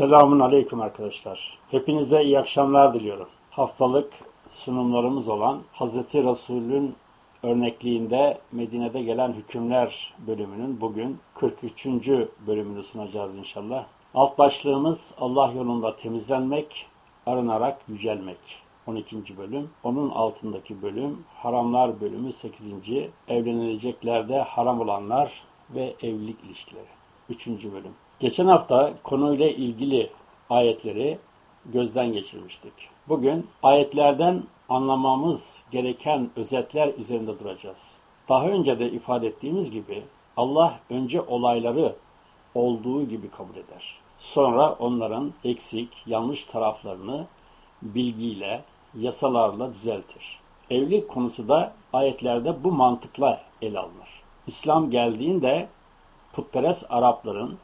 Selamun Aleyküm arkadaşlar. Hepinize iyi akşamlar diliyorum. Haftalık sunumlarımız olan Hazreti Resul'ün örnekliğinde Medine'de gelen hükümler bölümünün bugün 43. bölümünü sunacağız inşallah. Alt başlığımız Allah yolunda temizlenmek, arınarak yücelmek. 12. bölüm. Onun altındaki bölüm haramlar bölümü 8. Evlenileceklerde haram olanlar ve evlilik ilişkileri. 3. bölüm. Geçen hafta konuyla ilgili ayetleri gözden geçirmiştik. Bugün ayetlerden anlamamız gereken özetler üzerinde duracağız. Daha önce de ifade ettiğimiz gibi Allah önce olayları olduğu gibi kabul eder. Sonra onların eksik, yanlış taraflarını bilgiyle, yasalarla düzeltir. Evlilik konusu da ayetlerde bu mantıkla ele alınır. İslam geldiğinde putperest Arapların,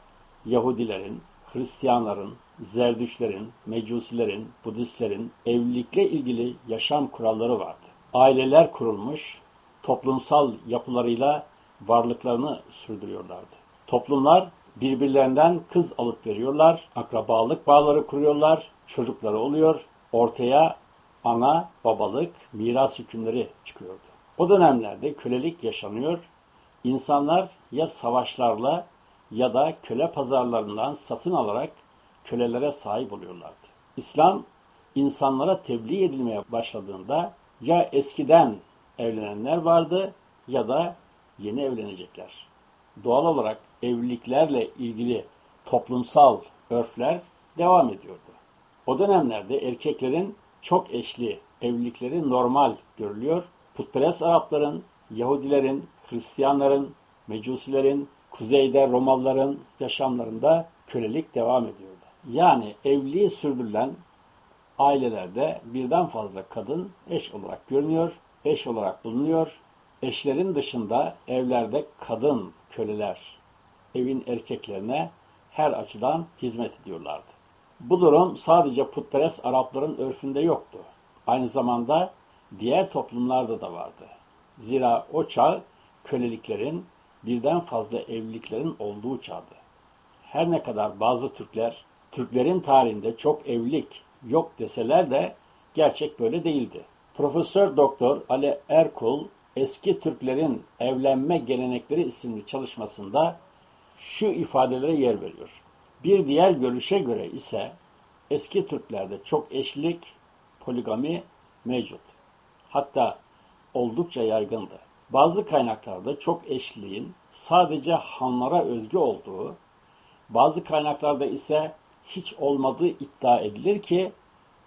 Yahudilerin, Hristiyanların, Zerdüşlerin, Mecusilerin, Budistlerin evlilikle ilgili yaşam kuralları vardı. Aileler kurulmuş, toplumsal yapılarıyla varlıklarını sürdürüyorlardı. Toplumlar birbirlerinden kız alıp veriyorlar, akrabalık bağları kuruyorlar, çocukları oluyor, ortaya ana, babalık, miras hükümleri çıkıyordu. O dönemlerde kölelik yaşanıyor, insanlar ya savaşlarla ya da köle pazarlarından satın alarak kölelere sahip oluyorlardı. İslam insanlara tebliğ edilmeye başladığında ya eskiden evlenenler vardı ya da yeni evlenecekler. Doğal olarak evliliklerle ilgili toplumsal örfler devam ediyordu. O dönemlerde erkeklerin çok eşli evlilikleri normal görülüyor. Putperest Arapların, Yahudilerin, Hristiyanların, Mecusilerin, kuzeyde Romalıların yaşamlarında kölelik devam ediyordu. Yani evliliği sürdürülen ailelerde birden fazla kadın eş olarak görünüyor, eş olarak bulunuyor. Eşlerin dışında evlerde kadın köleler evin erkeklerine her açıdan hizmet ediyorlardı. Bu durum sadece putperest Arapların örfünde yoktu. Aynı zamanda diğer toplumlarda da vardı. Zira o çağ köleliklerin birden fazla evliliklerin olduğu çağdı. Her ne kadar bazı Türkler Türklerin tarihinde çok evlilik yok deseler de gerçek böyle değildi. Profesör Doktor Ali Erkul Eski Türklerin Evlenme Gelenekleri isimli çalışmasında şu ifadelere yer veriyor. Bir diğer görüşe göre ise eski Türklerde çok eşlik, poligami mevcut. Hatta oldukça yaygındı. Bazı kaynaklarda çok eşliğin sadece hanlara özgü olduğu, bazı kaynaklarda ise hiç olmadığı iddia edilir ki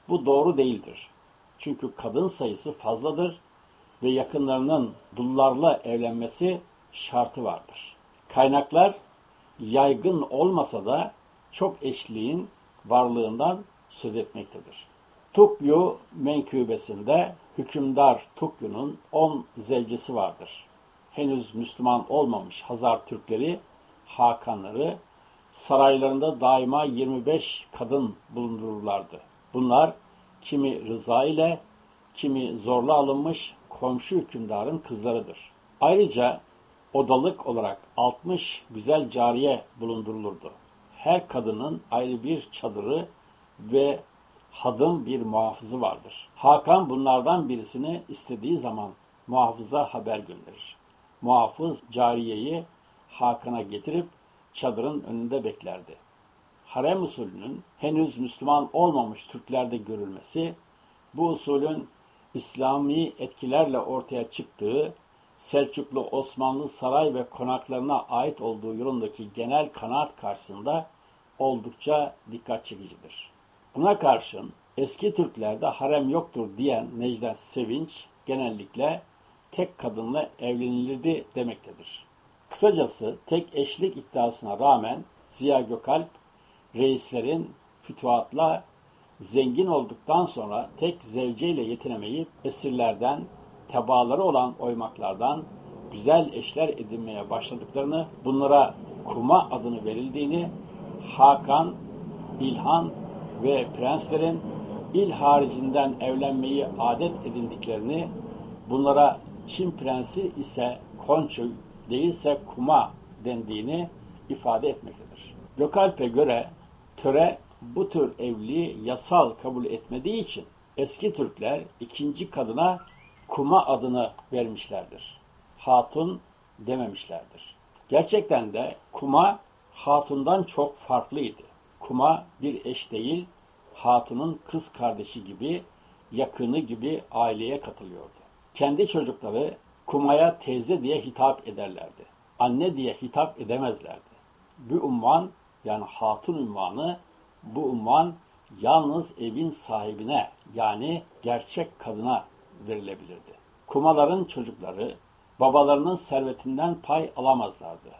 bu doğru değildir. Çünkü kadın sayısı fazladır ve yakınlarının dullarla evlenmesi şartı vardır. Kaynaklar yaygın olmasa da çok eşliğin varlığından söz etmektedir. Tukyu menkıbesinde hükümdar Tukyu'nun 10 zevcesi vardır. Henüz Müslüman olmamış Hazar Türkleri, Hakanları saraylarında daima 25 kadın bulundururlardı. Bunlar kimi rıza ile, kimi zorla alınmış komşu hükümdarın kızlarıdır. Ayrıca odalık olarak 60 güzel cariye bulundurulurdu. Her kadının ayrı bir çadırı ve hadım bir muhafızı vardır. Hakan bunlardan birisini istediği zaman muhafıza haber gönderir. Muhafız cariyeyi Hakan'a getirip çadırın önünde beklerdi. Harem usulünün henüz Müslüman olmamış Türklerde görülmesi, bu usulün İslami etkilerle ortaya çıktığı Selçuklu Osmanlı saray ve konaklarına ait olduğu yolundaki genel kanaat karşısında oldukça dikkat çekicidir. Buna karşın eski Türklerde harem yoktur diyen Necdet Sevinç genellikle tek kadınla evlenilirdi demektedir. Kısacası tek eşlik iddiasına rağmen Ziya Gökalp reislerin fütuhatla zengin olduktan sonra tek zevceyle yetinemeyip esirlerden, tebaaları olan oymaklardan güzel eşler edinmeye başladıklarını, bunlara kuma adını verildiğini, Hakan, İlhan ve prenslerin il haricinden evlenmeyi adet edindiklerini, bunlara Çin prensi ise Konçu değilse kuma dendiğini ifade etmektedir. Gökalp'e göre töre bu tür evliliği yasal kabul etmediği için eski Türkler ikinci kadına kuma adını vermişlerdir. Hatun dememişlerdir. Gerçekten de kuma hatundan çok farklıydı. Kuma bir eş değil, hatunun kız kardeşi gibi, yakını gibi aileye katılıyordu. Kendi çocukları kumaya teyze diye hitap ederlerdi. Anne diye hitap edemezlerdi. Bu unvan yani hatun unvanı bu unvan yalnız evin sahibine yani gerçek kadına verilebilirdi. Kumaların çocukları babalarının servetinden pay alamazlardı.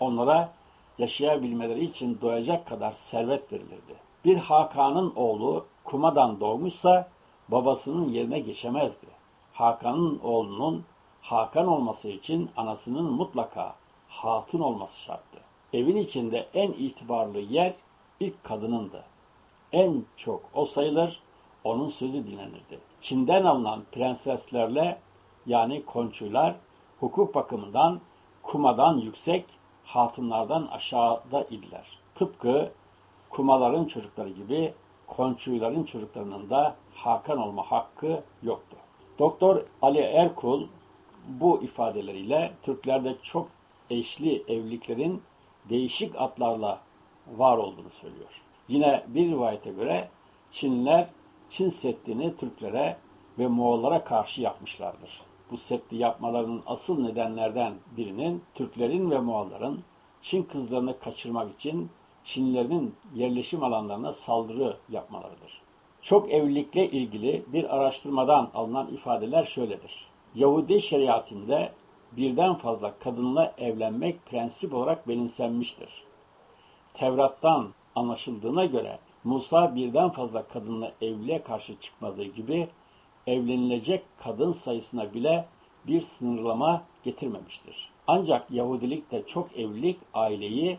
Onlara yaşayabilmeleri için doyacak kadar servet verilirdi. Bir Hakan'ın oğlu kumadan doğmuşsa babasının yerine geçemezdi. Hakan'ın oğlunun Hakan olması için anasının mutlaka hatun olması şarttı. Evin içinde en itibarlı yer ilk kadınındı. En çok o sayılır, onun sözü dinlenirdi. Çin'den alınan prenseslerle yani konçuylar hukuk bakımından kumadan yüksek, hatunlardan aşağıda idiler. Tıpkı kumaların çocukları gibi konçuyların çocuklarının da Hakan olma hakkı yoktu. Doktor Ali Erkul bu ifadeleriyle Türklerde çok eşli evliliklerin değişik adlarla var olduğunu söylüyor. Yine bir rivayete göre Çinliler Çin Seddi'ni Türklere ve Moğollara karşı yapmışlardır. Bu Seddi yapmalarının asıl nedenlerden birinin Türklerin ve Moğolların Çin kızlarını kaçırmak için Çinlilerin yerleşim alanlarına saldırı yapmalarıdır. Çok evlilikle ilgili bir araştırmadan alınan ifadeler şöyledir. Yahudi şeriatinde birden fazla kadınla evlenmek prensip olarak benimsenmiştir. Tevrat'tan anlaşıldığına göre Musa birden fazla kadınla evliliğe karşı çıkmadığı gibi evlenilecek kadın sayısına bile bir sınırlama getirmemiştir. Ancak Yahudilikte çok evlilik aileyi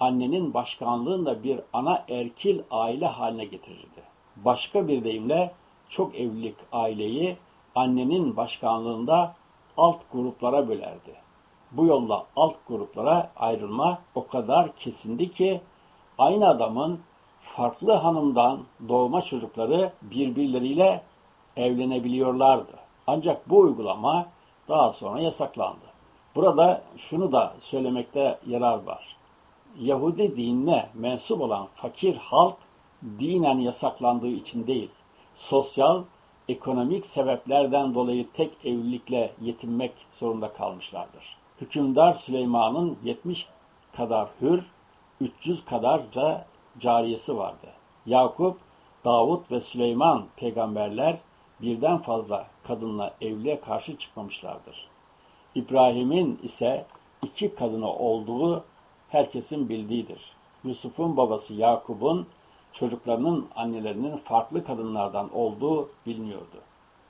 annenin başkanlığında bir ana erkil aile haline getirirdi. Başka bir deyimle çok evlilik aileyi annenin başkanlığında alt gruplara bölerdi. Bu yolla alt gruplara ayrılma o kadar kesindi ki aynı adamın farklı hanımdan doğma çocukları birbirleriyle evlenebiliyorlardı. Ancak bu uygulama daha sonra yasaklandı. Burada şunu da söylemekte yarar var. Yahudi dinine mensup olan fakir halk dinen yasaklandığı için değil, sosyal, ekonomik sebeplerden dolayı tek evlilikle yetinmek zorunda kalmışlardır. Hükümdar Süleyman'ın 70 kadar hür, 300 kadarca cariyesi vardı. Yakup, Davut ve Süleyman peygamberler birden fazla kadınla evliliğe karşı çıkmamışlardır. İbrahim'in ise iki kadını olduğu herkesin bildiğidir. Yusuf'un babası Yakup'un çocuklarının annelerinin farklı kadınlardan olduğu biliniyordu.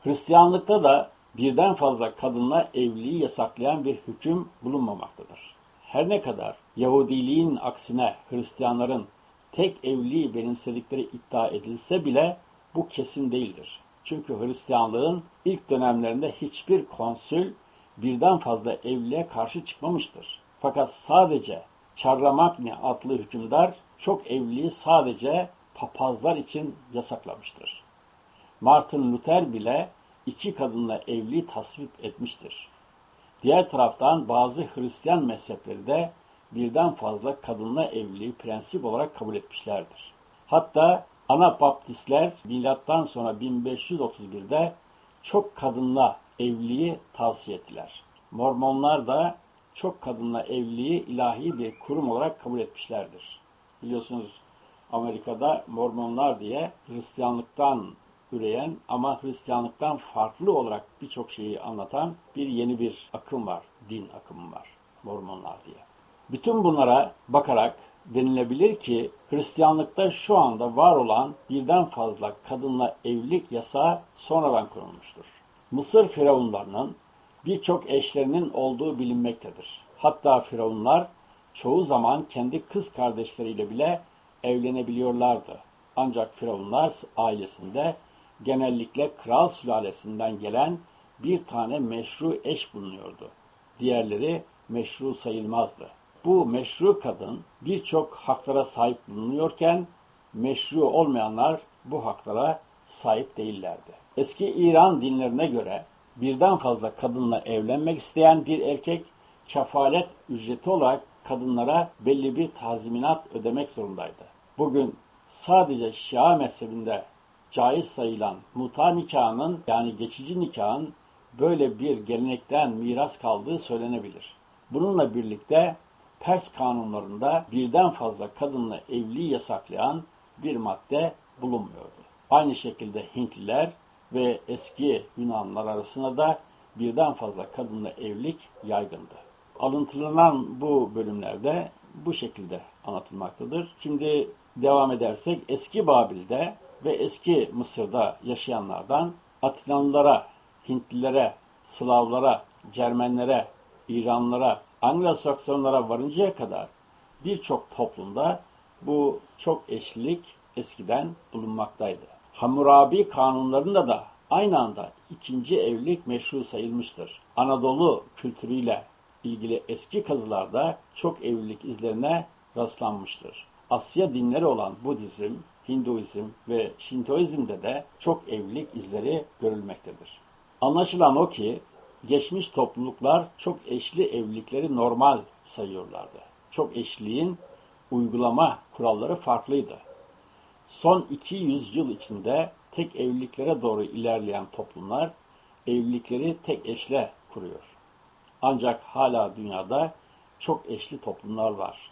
Hristiyanlıkta da birden fazla kadınla evliliği yasaklayan bir hüküm bulunmamaktadır. Her ne kadar Yahudiliğin aksine Hristiyanların tek evliliği benimsedikleri iddia edilse bile bu kesin değildir. Çünkü Hristiyanlığın ilk dönemlerinde hiçbir konsül birden fazla evliliğe karşı çıkmamıştır. Fakat sadece Charlemagne adlı hükümdar çok evliliği sadece papazlar için yasaklamıştır. Martin Luther bile iki kadınla evliliği tasvip etmiştir. Diğer taraftan bazı Hristiyan mezhepleri de birden fazla kadınla evliliği prensip olarak kabul etmişlerdir. Hatta Anabaptistler milattan sonra 1531'de çok kadınla evliliği tavsiye ettiler. Mormonlar da çok kadınla evliliği ilahi bir kurum olarak kabul etmişlerdir. Biliyorsunuz Amerika'da Mormonlar diye Hristiyanlıktan üreyen ama Hristiyanlıktan farklı olarak birçok şeyi anlatan bir yeni bir akım var. Din akımı var. Mormonlar diye. Bütün bunlara bakarak denilebilir ki Hristiyanlıkta şu anda var olan birden fazla kadınla evlilik yasağı sonradan konulmuştur. Mısır firavunlarının birçok eşlerinin olduğu bilinmektedir. Hatta firavunlar çoğu zaman kendi kız kardeşleriyle bile evlenebiliyorlardı. Ancak firavunlar ailesinde genellikle kral sülalesinden gelen bir tane meşru eş bulunuyordu. Diğerleri meşru sayılmazdı. Bu meşru kadın birçok haklara sahip bulunuyorken meşru olmayanlar bu haklara sahip değillerdi. Eski İran dinlerine göre birden fazla kadınla evlenmek isteyen bir erkek kefalet ücreti olarak kadınlara belli bir tazminat ödemek zorundaydı. Bugün sadece Şia mezhebinde caiz sayılan muta nikahının yani geçici nikahın böyle bir gelenekten miras kaldığı söylenebilir. Bununla birlikte Pers kanunlarında birden fazla kadınla evliliği yasaklayan bir madde bulunmuyordu. Aynı şekilde Hintliler ve eski Yunanlar arasında da birden fazla kadınla evlilik yaygındı. Alıntılanan bu bölümlerde bu şekilde anlatılmaktadır. Şimdi devam edersek eski Babil'de ve eski Mısır'da yaşayanlardan Atlanlılara, Hintlilere, Slavlara, Cermenlere, İranlılara, Anglo-Saksonlara varıncaya kadar birçok toplumda bu çok eşlilik eskiden bulunmaktaydı. Hammurabi kanunlarında da aynı anda ikinci evlilik meşru sayılmıştır. Anadolu kültürüyle ilgili eski kazılarda çok evlilik izlerine rastlanmıştır. Asya dinleri olan Budizm, Hinduizm ve Şintoizm'de de çok evlilik izleri görülmektedir. Anlaşılan o ki geçmiş topluluklar çok eşli evlilikleri normal sayıyorlardı. Çok eşliğin uygulama kuralları farklıydı. Son 200 yıl içinde tek evliliklere doğru ilerleyen toplumlar evlilikleri tek eşle kuruyor. Ancak hala dünyada çok eşli toplumlar var.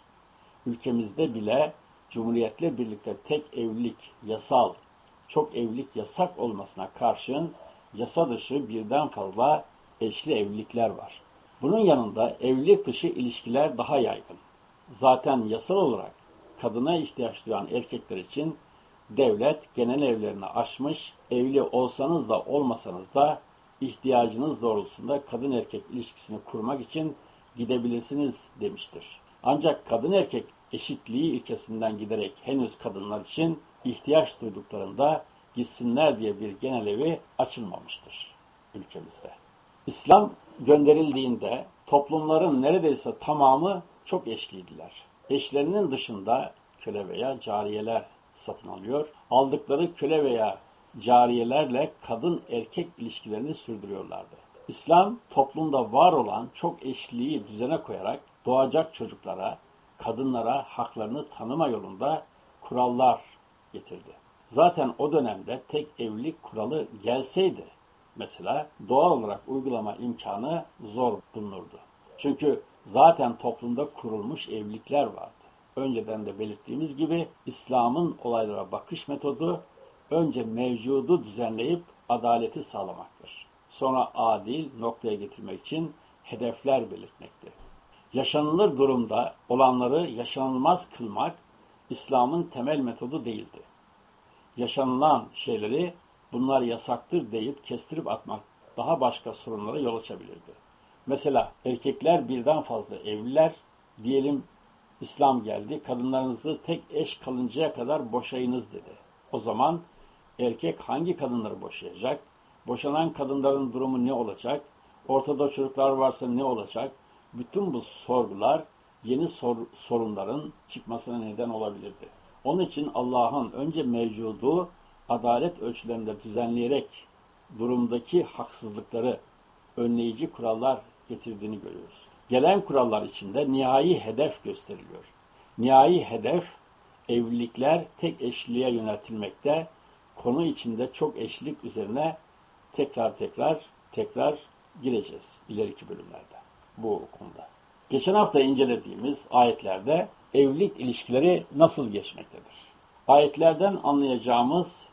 Ülkemizde bile Cumhuriyetle birlikte tek evlilik yasal, çok evlilik yasak olmasına karşın yasa dışı birden fazla eşli evlilikler var. Bunun yanında evlilik dışı ilişkiler daha yaygın. Zaten yasal olarak kadına ihtiyaç duyan erkekler için devlet genel evlerini açmış, evli olsanız da olmasanız da ihtiyacınız doğrultusunda kadın erkek ilişkisini kurmak için gidebilirsiniz demiştir. Ancak kadın erkek eşitliği ilkesinden giderek henüz kadınlar için ihtiyaç duyduklarında gitsinler diye bir genel evi açılmamıştır ülkemizde. İslam gönderildiğinde toplumların neredeyse tamamı çok eşliydiler. Eşlerinin dışında köle veya cariyeler satın alıyor. Aldıkları köle veya cariyelerle kadın erkek ilişkilerini sürdürüyorlardı. İslam toplumda var olan çok eşliği düzene koyarak doğacak çocuklara, kadınlara haklarını tanıma yolunda kurallar getirdi. Zaten o dönemde tek evlilik kuralı gelseydi mesela doğal olarak uygulama imkanı zor bulunurdu. Çünkü zaten toplumda kurulmuş evlilikler vardı. Önceden de belirttiğimiz gibi İslam'ın olaylara bakış metodu önce mevcudu düzenleyip adaleti sağlamaktır. Sonra adil noktaya getirmek için hedefler belirtmektir. Yaşanılır durumda olanları yaşanılmaz kılmak İslam'ın temel metodu değildi. Yaşanılan şeyleri bunlar yasaktır deyip kestirip atmak daha başka sorunlara yol açabilirdi. Mesela erkekler birden fazla evliler, diyelim İslam geldi, kadınlarınızı tek eş kalıncaya kadar boşayınız dedi. O zaman erkek hangi kadınları boşayacak? Boşanan kadınların durumu ne olacak? Ortada çocuklar varsa ne olacak? Bütün bu sorgular yeni sor sorunların çıkmasına neden olabilirdi. Onun için Allah'ın önce mevcudu adalet ölçülerinde düzenleyerek durumdaki haksızlıkları önleyici kurallar getirdiğini görüyoruz. Gelen kurallar içinde nihai hedef gösteriliyor. Nihai hedef evlilikler tek eşliğe yöneltilmekte, konu içinde çok eşlik üzerine tekrar tekrar tekrar gireceğiz ileriki bölümlerde bu konuda. Geçen hafta incelediğimiz ayetlerde evlilik ilişkileri nasıl geçmektedir? Ayetlerden anlayacağımız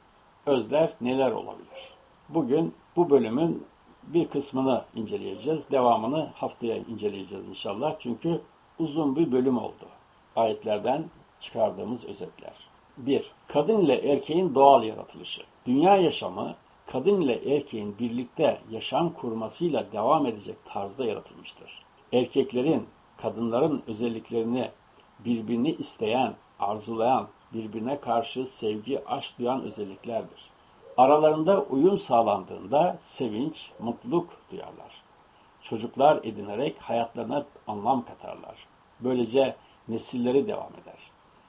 özler neler olabilir? Bugün bu bölümün bir kısmını inceleyeceğiz. Devamını haftaya inceleyeceğiz inşallah. Çünkü uzun bir bölüm oldu. Ayetlerden çıkardığımız özetler. 1. Kadın ile erkeğin doğal yaratılışı. Dünya yaşamı kadın ile erkeğin birlikte yaşam kurmasıyla devam edecek tarzda yaratılmıştır. Erkeklerin, kadınların özelliklerini birbirini isteyen, arzulayan, birbirine karşı sevgi, aşk duyan özelliklerdir. Aralarında uyum sağlandığında sevinç, mutluluk duyarlar. Çocuklar edinerek hayatlarına anlam katarlar. Böylece nesilleri devam eder.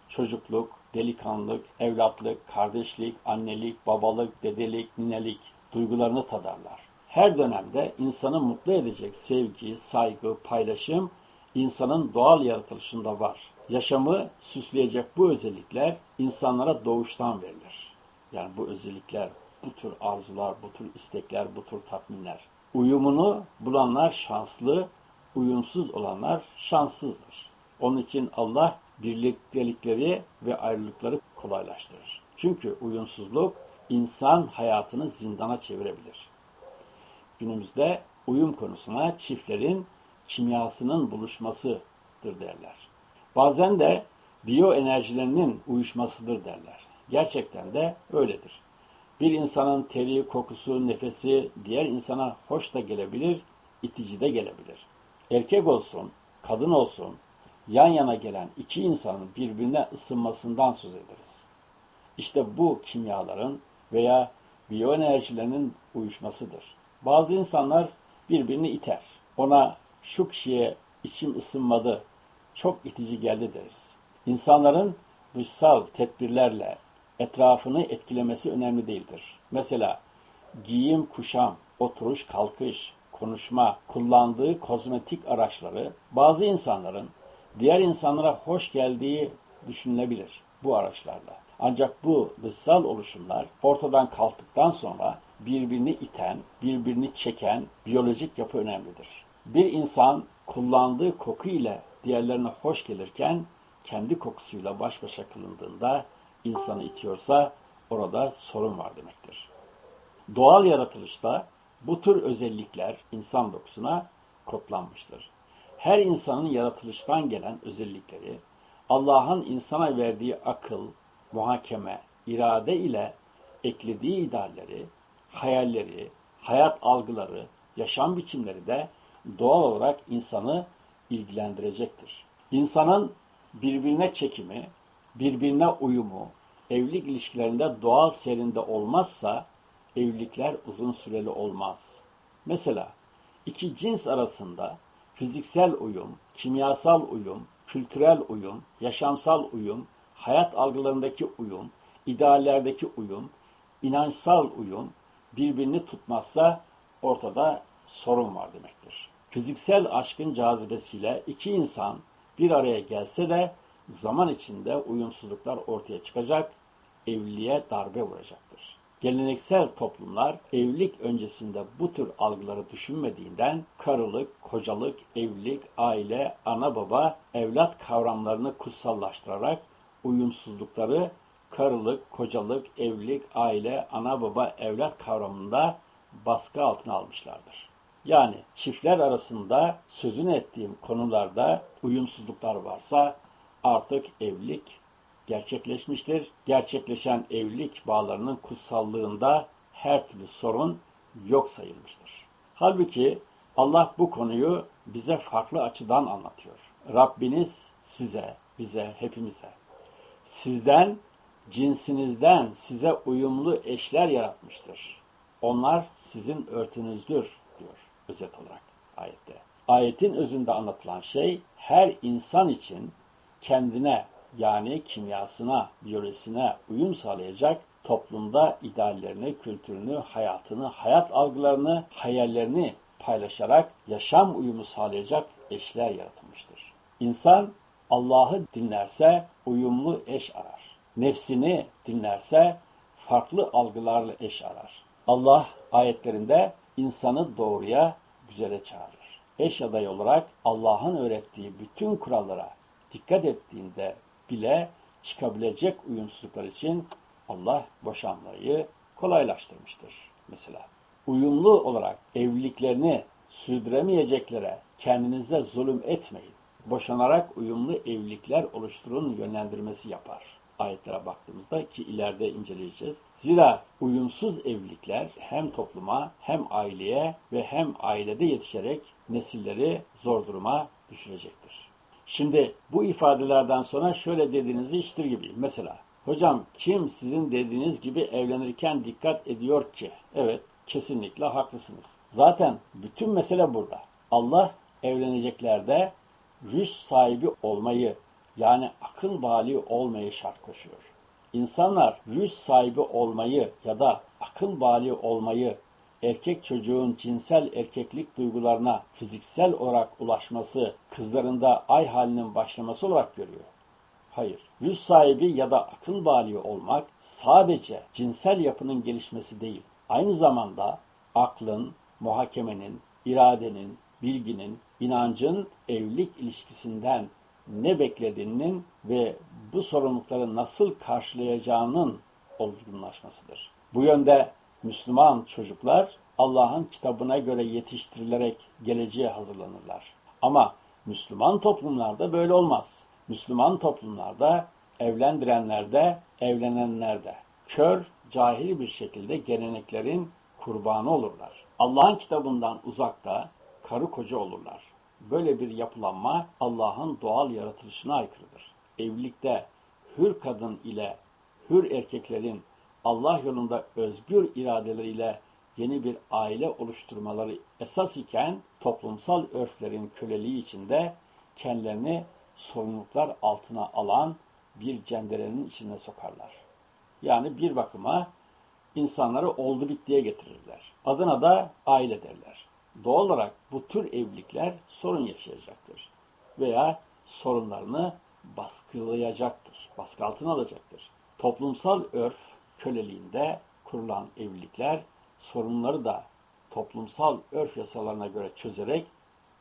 Çocukluk, delikanlılık, evlatlık, kardeşlik, annelik, babalık, dedelik, ninelik duygularını tadarlar. Her dönemde insanı mutlu edecek sevgi, saygı, paylaşım insanın doğal yaratılışında var. Yaşamı süsleyecek bu özellikler insanlara doğuştan verilir. Yani bu özellikler, bu tür arzular, bu tür istekler, bu tür tatminler. Uyumunu bulanlar şanslı, uyumsuz olanlar şanssızdır. Onun için Allah birliktelikleri ve ayrılıkları kolaylaştırır. Çünkü uyumsuzluk insan hayatını zindana çevirebilir. Günümüzde uyum konusuna çiftlerin kimyasının buluşmasıdır derler. Bazen de biyoenerjilerinin uyuşmasıdır derler. Gerçekten de öyledir. Bir insanın teri, kokusu, nefesi diğer insana hoş da gelebilir, itici de gelebilir. Erkek olsun, kadın olsun, yan yana gelen iki insanın birbirine ısınmasından söz ederiz. İşte bu kimyaların veya biyoenerjilerinin uyuşmasıdır. Bazı insanlar birbirini iter. Ona şu kişiye içim ısınmadı, çok itici geldi deriz. İnsanların dışsal tedbirlerle etrafını etkilemesi önemli değildir. Mesela giyim, kuşam, oturuş, kalkış, konuşma, kullandığı kozmetik araçları bazı insanların diğer insanlara hoş geldiği düşünülebilir bu araçlarla. Ancak bu dışsal oluşumlar ortadan kalktıktan sonra birbirini iten, birbirini çeken biyolojik yapı önemlidir. Bir insan kullandığı koku ile diğerlerine hoş gelirken kendi kokusuyla baş başa kılındığında insanı itiyorsa orada sorun var demektir. Doğal yaratılışta bu tür özellikler insan dokusuna kodlanmıştır. Her insanın yaratılıştan gelen özellikleri Allah'ın insana verdiği akıl, muhakeme, irade ile eklediği idealleri, hayalleri, hayat algıları, yaşam biçimleri de doğal olarak insanı ilgilendirecektir. İnsanın birbirine çekimi, birbirine uyumu, evlilik ilişkilerinde doğal serinde olmazsa evlilikler uzun süreli olmaz. Mesela iki cins arasında fiziksel uyum, kimyasal uyum, kültürel uyum, yaşamsal uyum, hayat algılarındaki uyum, ideallerdeki uyum, inançsal uyum birbirini tutmazsa ortada sorun var demektir. Fiziksel aşkın cazibesiyle iki insan bir araya gelse de zaman içinde uyumsuzluklar ortaya çıkacak, evliliğe darbe vuracaktır. Geleneksel toplumlar evlilik öncesinde bu tür algıları düşünmediğinden karılık, kocalık, evlilik, aile, ana baba, evlat kavramlarını kutsallaştırarak uyumsuzlukları karılık, kocalık, evlilik, aile, ana baba, evlat kavramında baskı altına almışlardır. Yani çiftler arasında sözünü ettiğim konularda uyumsuzluklar varsa artık evlilik gerçekleşmiştir. Gerçekleşen evlilik bağlarının kutsallığında her türlü sorun yok sayılmıştır. Halbuki Allah bu konuyu bize farklı açıdan anlatıyor. Rabbiniz size, bize, hepimize sizden, cinsinizden size uyumlu eşler yaratmıştır. Onlar sizin örtünüzdür özet olarak ayette. Ayetin özünde anlatılan şey her insan için kendine yani kimyasına, biyolojisine uyum sağlayacak toplumda ideallerini, kültürünü, hayatını, hayat algılarını, hayallerini paylaşarak yaşam uyumu sağlayacak eşler yaratılmıştır. İnsan Allah'ı dinlerse uyumlu eş arar. Nefsini dinlerse farklı algılarla eş arar. Allah ayetlerinde insanı doğruya, güzele çağırır. Eş adayı olarak Allah'ın öğrettiği bütün kurallara dikkat ettiğinde bile çıkabilecek uyumsuzluklar için Allah boşanmayı kolaylaştırmıştır mesela. Uyumlu olarak evliliklerini sürdüremeyeceklere kendinize zulüm etmeyin. Boşanarak uyumlu evlilikler oluşturun yönlendirmesi yapar. Ayetlere baktığımızda ki ileride inceleyeceğiz. Zira uyumsuz evlilikler hem topluma hem aileye ve hem ailede yetişerek nesilleri zor duruma düşürecektir. Şimdi bu ifadelerden sonra şöyle dediğinizi iştir gibi. Mesela hocam kim sizin dediğiniz gibi evlenirken dikkat ediyor ki? Evet kesinlikle haklısınız. Zaten bütün mesele burada. Allah evleneceklerde rüş sahibi olmayı, yani akıl bali olmayı şart koşuyor. İnsanlar rüş sahibi olmayı ya da akıl bali olmayı erkek çocuğun cinsel erkeklik duygularına fiziksel olarak ulaşması, kızlarında ay halinin başlaması olarak görüyor. Hayır. Rüz sahibi ya da akıl bali olmak sadece cinsel yapının gelişmesi değil. Aynı zamanda aklın, muhakemenin, iradenin, bilginin, inancın evlilik ilişkisinden ne beklediğinin ve bu sorumlulukları nasıl karşılayacağının olgunlaşmasıdır. Bu yönde Müslüman çocuklar Allah'ın kitabına göre yetiştirilerek geleceğe hazırlanırlar. Ama Müslüman toplumlarda böyle olmaz. Müslüman toplumlarda evlendirenlerde, evlenenlerde kör, cahil bir şekilde geleneklerin kurbanı olurlar. Allah'ın kitabından uzakta karı koca olurlar. Böyle bir yapılanma Allah'ın doğal yaratılışına aykırıdır. Evlilikte hür kadın ile hür erkeklerin Allah yolunda özgür iradeleriyle yeni bir aile oluşturmaları esas iken toplumsal örflerin köleliği içinde kendilerini sorumluluklar altına alan bir cenderenin içine sokarlar. Yani bir bakıma insanları oldu bittiye getirirler. Adına da aile derler. Doğal olarak bu tür evlilikler sorun yaşayacaktır. Veya sorunlarını baskılayacaktır, baskı altına alacaktır. Toplumsal örf köleliğinde kurulan evlilikler sorunları da toplumsal örf yasalarına göre çözerek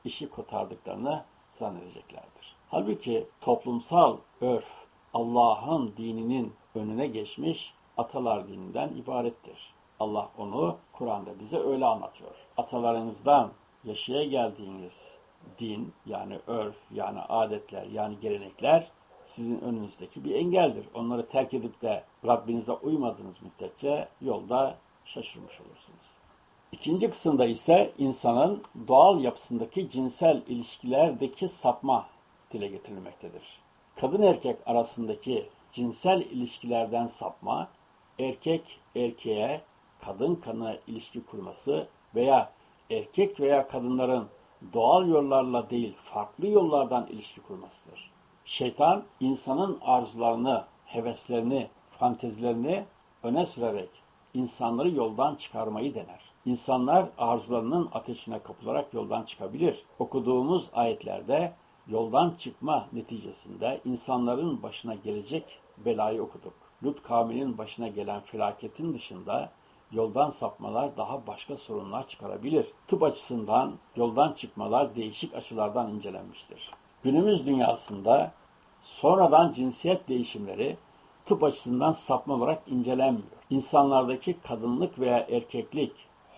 işi kotardıklarını zannedeceklerdir. Halbuki toplumsal örf Allah'ın dininin önüne geçmiş atalar dininden ibarettir. Allah onu Kur'an'da bize öyle anlatıyor. Atalarınızdan yaşaya geldiğiniz din yani örf yani adetler yani gelenekler sizin önünüzdeki bir engeldir. Onları terk edip de Rabbinize uymadığınız müddetçe yolda şaşırmış olursunuz. İkinci kısımda ise insanın doğal yapısındaki cinsel ilişkilerdeki sapma dile getirilmektedir. Kadın erkek arasındaki cinsel ilişkilerden sapma, erkek erkeğe kadın kanına ilişki kurması veya erkek veya kadınların doğal yollarla değil farklı yollardan ilişki kurmasıdır. Şeytan insanın arzularını, heveslerini, fantezilerini öne sürerek insanları yoldan çıkarmayı dener. İnsanlar arzularının ateşine kapılarak yoldan çıkabilir. Okuduğumuz ayetlerde yoldan çıkma neticesinde insanların başına gelecek belayı okuduk. Lut kavminin başına gelen felaketin dışında yoldan sapmalar daha başka sorunlar çıkarabilir. Tıp açısından yoldan çıkmalar değişik açılardan incelenmiştir. Günümüz dünyasında sonradan cinsiyet değişimleri tıp açısından sapma olarak incelenmiyor. İnsanlardaki kadınlık veya erkeklik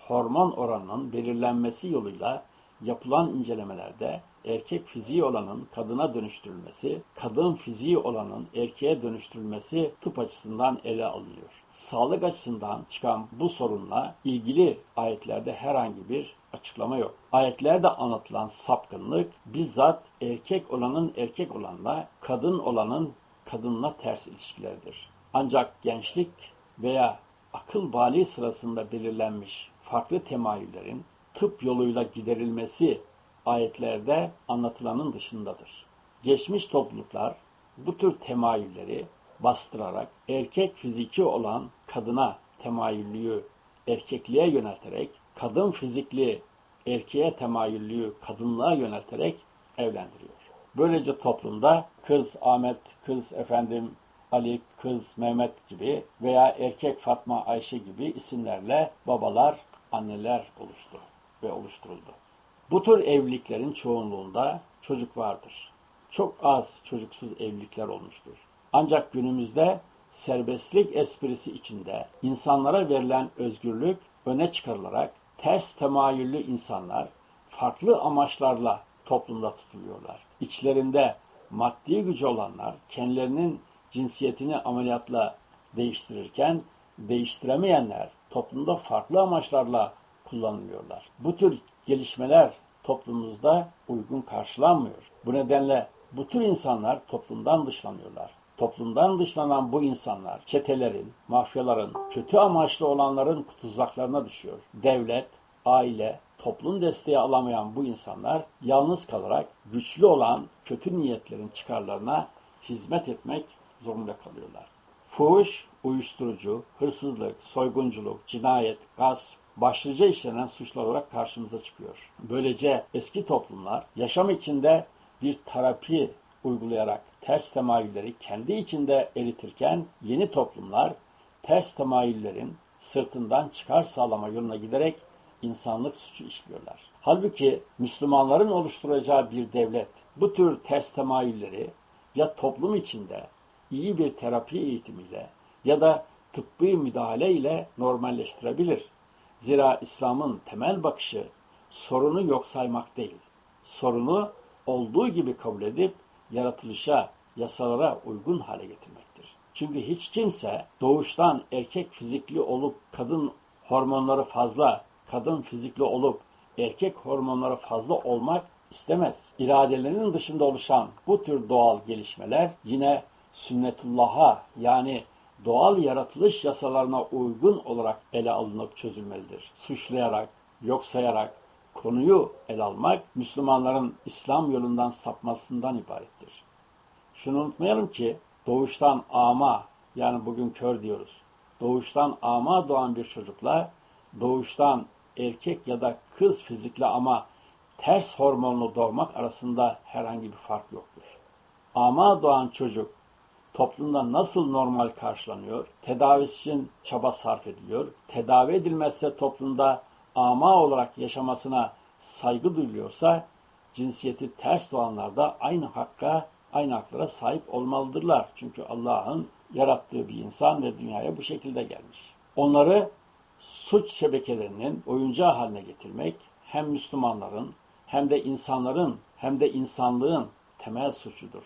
hormon oranının belirlenmesi yoluyla yapılan incelemelerde erkek fiziği olanın kadına dönüştürülmesi, kadın fiziği olanın erkeğe dönüştürülmesi tıp açısından ele alınıyor. Sağlık açısından çıkan bu sorunla ilgili ayetlerde herhangi bir açıklama yok. Ayetlerde anlatılan sapkınlık bizzat erkek olanın erkek olanla, kadın olanın kadınla ters ilişkileridir. Ancak gençlik veya akıl bali sırasında belirlenmiş farklı temayüllerin tıp yoluyla giderilmesi ayetlerde anlatılanın dışındadır. Geçmiş topluluklar bu tür temayülleri bastırarak erkek fiziki olan kadına temayüllüyü erkekliğe yönelterek, kadın fizikli erkeğe temayüllüyü kadınlığa yönelterek evlendiriyor. Böylece toplumda kız Ahmet, kız efendim Ali, kız Mehmet gibi veya erkek Fatma Ayşe gibi isimlerle babalar, anneler oluştu ve oluşturuldu. Bu tür evliliklerin çoğunluğunda çocuk vardır. Çok az çocuksuz evlilikler olmuştur. Ancak günümüzde serbestlik esprisi içinde insanlara verilen özgürlük öne çıkarılarak ters temayüllü insanlar farklı amaçlarla toplumda tutuluyorlar. İçlerinde maddi gücü olanlar kendilerinin cinsiyetini ameliyatla değiştirirken değiştiremeyenler toplumda farklı amaçlarla kullanılıyorlar. Bu tür gelişmeler toplumumuzda uygun karşılanmıyor. Bu nedenle bu tür insanlar toplumdan dışlanıyorlar. Toplumdan dışlanan bu insanlar çetelerin, mafyaların, kötü amaçlı olanların tuzaklarına düşüyor. Devlet, aile, toplum desteği alamayan bu insanlar yalnız kalarak güçlü olan kötü niyetlerin çıkarlarına hizmet etmek zorunda kalıyorlar. Fuhuş, uyuşturucu, hırsızlık, soygunculuk, cinayet, gasp, başlıca işlenen suçlar olarak karşımıza çıkıyor. Böylece eski toplumlar yaşam içinde bir terapi uygulayarak ters temayülleri kendi içinde eritirken yeni toplumlar ters temayüllerin sırtından çıkar sağlama yoluna giderek insanlık suçu işliyorlar. Halbuki Müslümanların oluşturacağı bir devlet bu tür ters temayülleri ya toplum içinde iyi bir terapi eğitimiyle ya da tıbbi müdahale ile normalleştirebilir. Zira İslam'ın temel bakışı sorunu yok saymak değil. Sorunu olduğu gibi kabul edip yaratılışa, yasalara uygun hale getirmektir. Çünkü hiç kimse doğuştan erkek fizikli olup kadın hormonları fazla, kadın fizikli olup erkek hormonları fazla olmak istemez. İradelerinin dışında oluşan bu tür doğal gelişmeler yine sünnetullah'a yani doğal yaratılış yasalarına uygun olarak ele alınıp çözülmelidir. Suçlayarak, yok sayarak konuyu ele almak Müslümanların İslam yolundan sapmasından ibarettir. Şunu unutmayalım ki doğuştan ama yani bugün kör diyoruz. Doğuştan ama doğan bir çocukla doğuştan erkek ya da kız fizikli ama ters hormonlu doğmak arasında herhangi bir fark yoktur. Ama doğan çocuk toplumda nasıl normal karşılanıyor, tedavisi için çaba sarf ediliyor, tedavi edilmezse toplumda ama olarak yaşamasına saygı duyuluyorsa, cinsiyeti ters doğanlar da aynı hakka, aynı haklara sahip olmalıdırlar. Çünkü Allah'ın yarattığı bir insan ve dünyaya bu şekilde gelmiş. Onları suç şebekelerinin oyuncağı haline getirmek hem Müslümanların hem de insanların hem de insanlığın temel suçudur.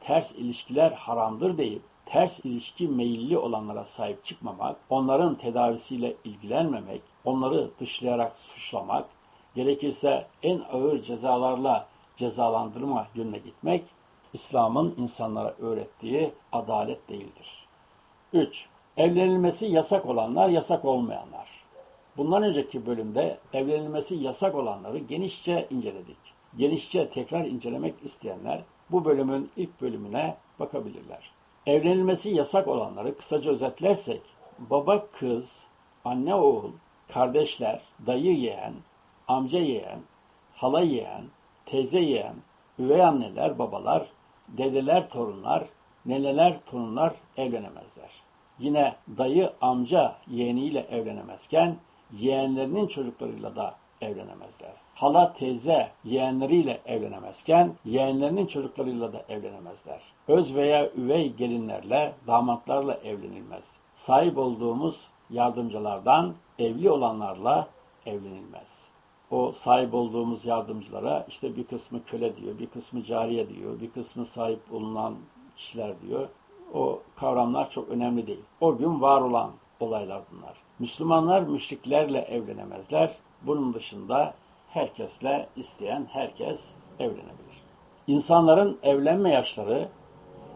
Ters ilişkiler haramdır deyip ters ilişki meyilli olanlara sahip çıkmamak, onların tedavisiyle ilgilenmemek, onları dışlayarak suçlamak, gerekirse en ağır cezalarla cezalandırma yönüne gitmek, İslam'ın insanlara öğrettiği adalet değildir. 3. Evlenilmesi yasak olanlar, yasak olmayanlar. Bundan önceki bölümde evlenilmesi yasak olanları genişçe inceledik. Genişçe tekrar incelemek isteyenler bu bölümün ilk bölümüne bakabilirler. Evlenilmesi yasak olanları kısaca özetlersek, baba kız, anne oğul, kardeşler, dayı yeğen, amca yeğen, hala yeğen, teyze yeğen, üvey anneler, babalar, dedeler, torunlar, neneler, torunlar evlenemezler. Yine dayı, amca yeğeniyle evlenemezken, yeğenlerinin çocuklarıyla da evlenemezler. Hala, teyze yeğenleriyle evlenemezken, yeğenlerinin çocuklarıyla da evlenemezler. Öz veya üvey gelinlerle, damatlarla evlenilmez. Sahip olduğumuz yardımcılardan evli olanlarla evlenilmez. O sahip olduğumuz yardımcılara işte bir kısmı köle diyor, bir kısmı cariye diyor, bir kısmı sahip bulunan kişiler diyor. O kavramlar çok önemli değil. O gün var olan olaylar bunlar. Müslümanlar müşriklerle evlenemezler. Bunun dışında herkesle isteyen herkes evlenebilir. İnsanların evlenme yaşları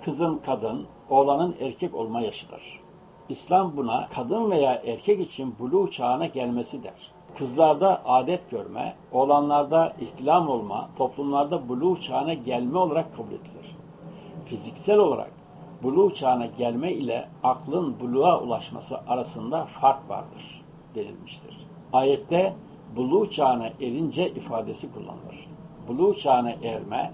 kızın kadın, oğlanın erkek olma yaşıdır. İslam buna kadın veya erkek için buluğ çağına gelmesi der. Kızlarda adet görme, oğlanlarda ihtilam olma, toplumlarda buluğ çağına gelme olarak kabul edilir. Fiziksel olarak buluğ çağına gelme ile aklın buluğa ulaşması arasında fark vardır denilmiştir. Ayette buluğ çağına erince ifadesi kullanılır. Buluğ çağına erme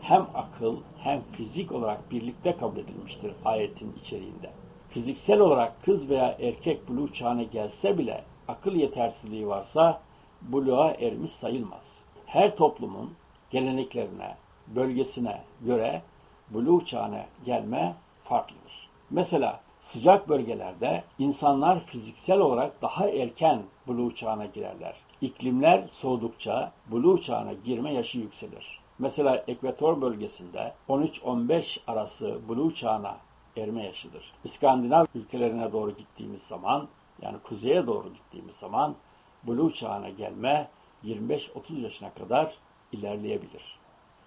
hem akıl hem fizik olarak birlikte kabul edilmiştir ayetin içeriğinde. Fiziksel olarak kız veya erkek buluğ çağına gelse bile akıl yetersizliği varsa buluğa ermiş sayılmaz. Her toplumun geleneklerine, bölgesine göre buluğ çağına gelme farklıdır. Mesela sıcak bölgelerde insanlar fiziksel olarak daha erken buluğ çağına girerler. İklimler soğudukça buluğ çağına girme yaşı yükselir. Mesela ekvator bölgesinde 13-15 arası buluğ çağına erme yaşıdır. İskandinav ülkelerine doğru gittiğimiz zaman yani kuzeye doğru gittiğimiz zaman buluğ çağına gelme 25-30 yaşına kadar ilerleyebilir.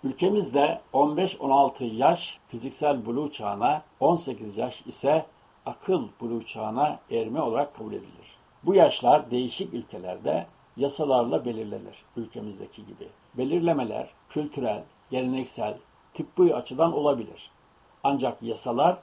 Ülkemizde 15-16 yaş fiziksel buluğ çağına, 18 yaş ise akıl buluğ çağına erme olarak kabul edilir. Bu yaşlar değişik ülkelerde yasalarla belirlenir ülkemizdeki gibi. Belirlemeler kültürel, geleneksel, tıbbi açıdan olabilir. Ancak yasalar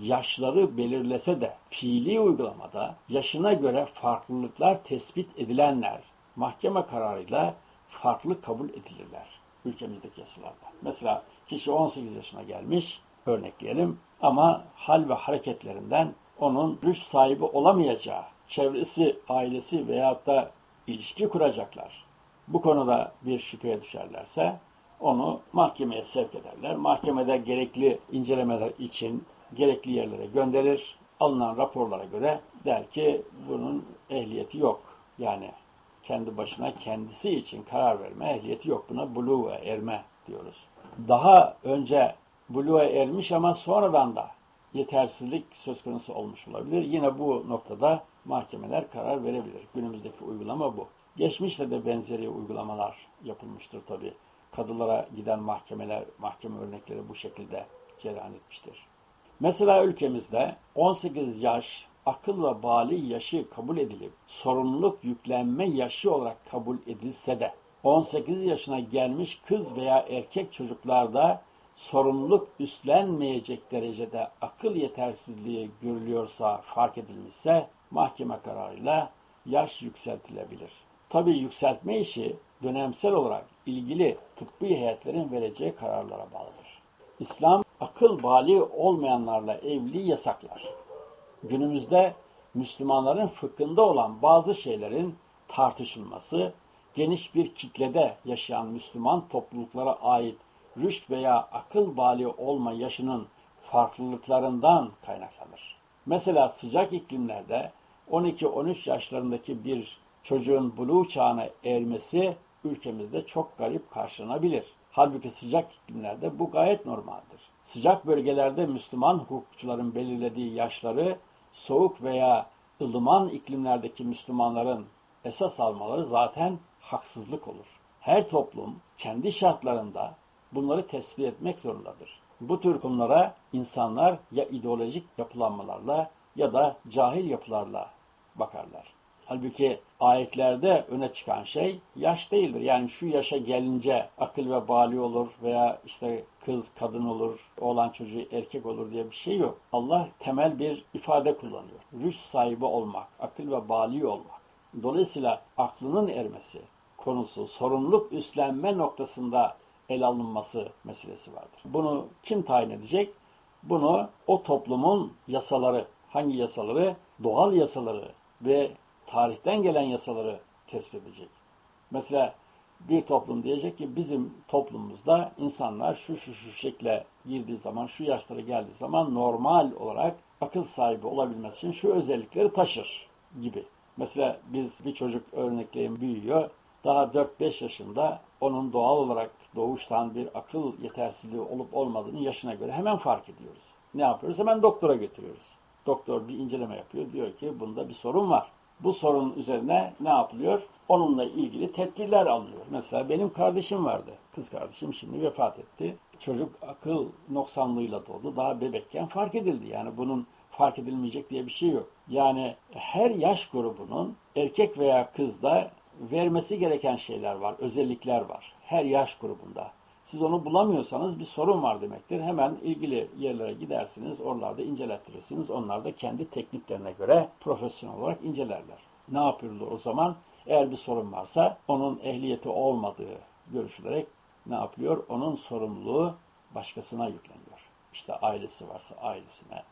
yaşları belirlese de fiili uygulamada yaşına göre farklılıklar tespit edilenler mahkeme kararıyla farklı kabul edilirler ülkemizdeki yasalarda. Mesela kişi 18 yaşına gelmiş örnekleyelim ama hal ve hareketlerinden onun rüşt sahibi olamayacağı, çevresi, ailesi veyahut da ilişki kuracaklar. Bu konuda bir şüpheye düşerlerse onu mahkemeye sevk ederler. Mahkemede gerekli incelemeler için gerekli yerlere gönderir. Alınan raporlara göre der ki bunun ehliyeti yok. Yani kendi başına kendisi için karar verme ehliyeti yok. Buna buluğa erme diyoruz. Daha önce buluğa ermiş ama sonradan da yetersizlik söz konusu olmuş olabilir. Yine bu noktada mahkemeler karar verebilir. Günümüzdeki uygulama bu. Geçmişte de benzeri uygulamalar yapılmıştır tabi. Kadılara giden mahkemeler, mahkeme örnekleri bu şekilde cereyan etmiştir. Mesela ülkemizde 18 yaş akıl ve bali yaşı kabul edilip sorumluluk yüklenme yaşı olarak kabul edilse de 18 yaşına gelmiş kız veya erkek çocuklarda sorumluluk üstlenmeyecek derecede akıl yetersizliği görülüyorsa, fark edilmişse mahkeme kararıyla yaş yükseltilebilir. Tabi yükseltme işi dönemsel olarak ilgili tıbbi heyetlerin vereceği kararlara bağlıdır. İslam akıl bali olmayanlarla evliliği yasaklar. Günümüzde Müslümanların fıkhında olan bazı şeylerin tartışılması, geniş bir kitlede yaşayan Müslüman topluluklara ait rüşt veya akıl bali olma yaşının farklılıklarından kaynaklanır. Mesela sıcak iklimlerde 12-13 yaşlarındaki bir çocuğun buluğ çağına ermesi ülkemizde çok garip karşılanabilir. Halbuki sıcak iklimlerde bu gayet normaldir. Sıcak bölgelerde Müslüman hukukçuların belirlediği yaşları soğuk veya ılıman iklimlerdeki Müslümanların esas almaları zaten haksızlık olur. Her toplum kendi şartlarında bunları tespit etmek zorundadır. Bu tür konulara insanlar ya ideolojik yapılanmalarla ya da cahil yapılarla bakarlar. Halbuki ayetlerde öne çıkan şey yaş değildir. Yani şu yaşa gelince akıl ve bali olur veya işte kız kadın olur, oğlan çocuğu erkek olur diye bir şey yok. Allah temel bir ifade kullanıyor. Rüş sahibi olmak, akıl ve bali olmak. Dolayısıyla aklının ermesi konusu sorumluluk üstlenme noktasında el alınması meselesi vardır. Bunu kim tayin edecek? Bunu o toplumun yasaları, hangi yasaları? Doğal yasaları ve tarihten gelen yasaları tespit edecek. Mesela bir toplum diyecek ki bizim toplumumuzda insanlar şu şu şu şekle girdiği zaman, şu yaşlara geldiği zaman normal olarak akıl sahibi olabilmesi için şu özellikleri taşır gibi. Mesela biz bir çocuk örnekleyin büyüyor. Daha 4-5 yaşında onun doğal olarak doğuştan bir akıl yetersizliği olup olmadığını yaşına göre hemen fark ediyoruz. Ne yapıyoruz? Hemen doktora götürüyoruz. Doktor bir inceleme yapıyor. Diyor ki bunda bir sorun var. Bu sorun üzerine ne yapılıyor? Onunla ilgili tedbirler alınıyor. Mesela benim kardeşim vardı. Kız kardeşim şimdi vefat etti. Çocuk akıl noksanlığıyla doğdu. Daha bebekken fark edildi. Yani bunun fark edilmeyecek diye bir şey yok. Yani her yaş grubunun erkek veya kızda vermesi gereken şeyler var, özellikler var. Her yaş grubunda. Siz onu bulamıyorsanız bir sorun var demektir. Hemen ilgili yerlere gidersiniz, oralarda incelettirirsiniz. Onlar da kendi tekniklerine göre profesyonel olarak incelerler. Ne yapıyorlar o zaman? Eğer bir sorun varsa onun ehliyeti olmadığı görüşülerek ne yapıyor? Onun sorumluluğu başkasına yükleniyor. İşte ailesi varsa ailesine,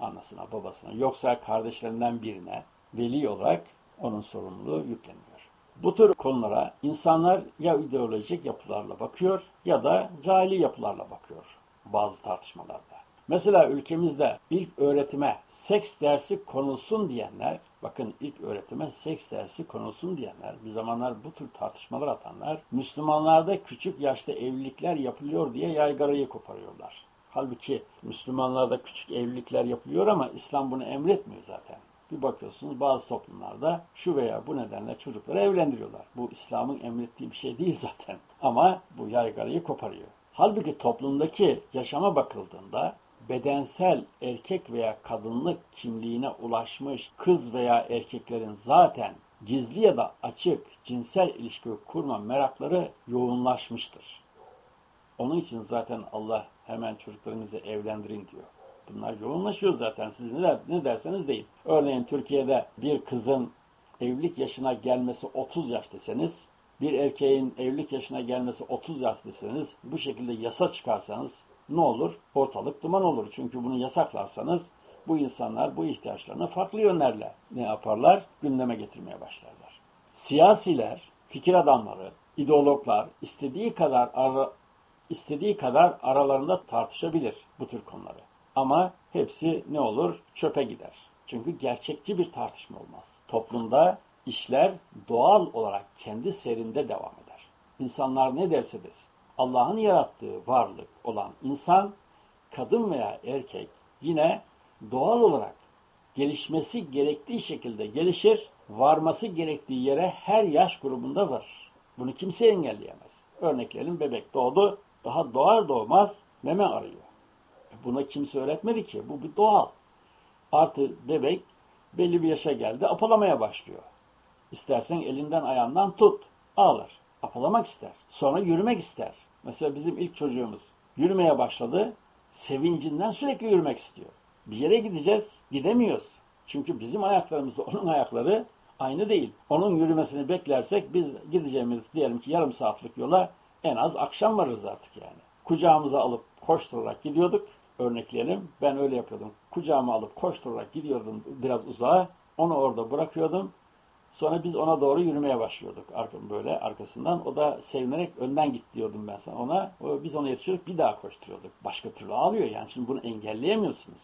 annesine, babasına, yoksa kardeşlerinden birine veli olarak onun sorumluluğu yükleniyor. Bu tür konulara insanlar ya ideolojik yapılarla bakıyor ya da cahili yapılarla bakıyor bazı tartışmalarda. Mesela ülkemizde ilk öğretime seks dersi konulsun diyenler, bakın ilk öğretime seks dersi konulsun diyenler, bir zamanlar bu tür tartışmalar atanlar, Müslümanlarda küçük yaşta evlilikler yapılıyor diye yaygarayı koparıyorlar. Halbuki Müslümanlarda küçük evlilikler yapılıyor ama İslam bunu emretmiyor zaten. Bir bakıyorsunuz bazı toplumlarda şu veya bu nedenle çocukları evlendiriyorlar. Bu İslam'ın emrettiği bir şey değil zaten. Ama bu yaygarayı koparıyor. Halbuki toplumdaki yaşama bakıldığında bedensel erkek veya kadınlık kimliğine ulaşmış kız veya erkeklerin zaten gizli ya da açık cinsel ilişki kurma merakları yoğunlaşmıştır. Onun için zaten Allah Hemen çocuklarınızı evlendirin diyor. Bunlar yoğunlaşıyor zaten. Siz ne, der, ne derseniz deyin. Örneğin Türkiye'de bir kızın evlilik yaşına gelmesi 30 yaş deseniz, bir erkeğin evlilik yaşına gelmesi 30 yaş deseniz, bu şekilde yasa çıkarsanız ne olur? Ortalık duman olur. Çünkü bunu yasaklarsanız bu insanlar bu ihtiyaçlarını farklı yönlerle ne yaparlar? Gündeme getirmeye başlarlar. Siyasiler, fikir adamları, ideologlar istediği kadar ara, istediği kadar aralarında tartışabilir bu tür konuları. Ama hepsi ne olur? Çöpe gider. Çünkü gerçekçi bir tartışma olmaz. Toplumda işler doğal olarak kendi serinde devam eder. İnsanlar ne derse desin. Allah'ın yarattığı varlık olan insan, kadın veya erkek yine doğal olarak gelişmesi gerektiği şekilde gelişir, varması gerektiği yere her yaş grubunda varır. Bunu kimse engelleyemez. Örneklerin bebek doğdu, daha doğar doğmaz meme arıyor. Buna kimse öğretmedi ki. Bu bir doğal. Artı bebek belli bir yaşa geldi, apalamaya başlıyor. İstersen elinden ayağından tut, ağlar. Apalamak ister. Sonra yürümek ister. Mesela bizim ilk çocuğumuz yürümeye başladı, sevincinden sürekli yürümek istiyor. Bir yere gideceğiz, gidemiyoruz. Çünkü bizim ayaklarımızda onun ayakları aynı değil. Onun yürümesini beklersek biz gideceğimiz diyelim ki yarım saatlik yola en az akşam varırız artık yani. Kucağımıza alıp koşturarak gidiyorduk örnekleyelim. Ben öyle yapıyordum. Kucağıma alıp koşturarak gidiyordum biraz uzağa. Onu orada bırakıyordum. Sonra biz ona doğru yürümeye başlıyorduk. Arkam böyle arkasından. O da sevinerek önden git diyordum ben sana ona. Biz ona yetişiyorduk bir daha koşturuyorduk. Başka türlü ağlıyor yani. Şimdi bunu engelleyemiyorsunuz.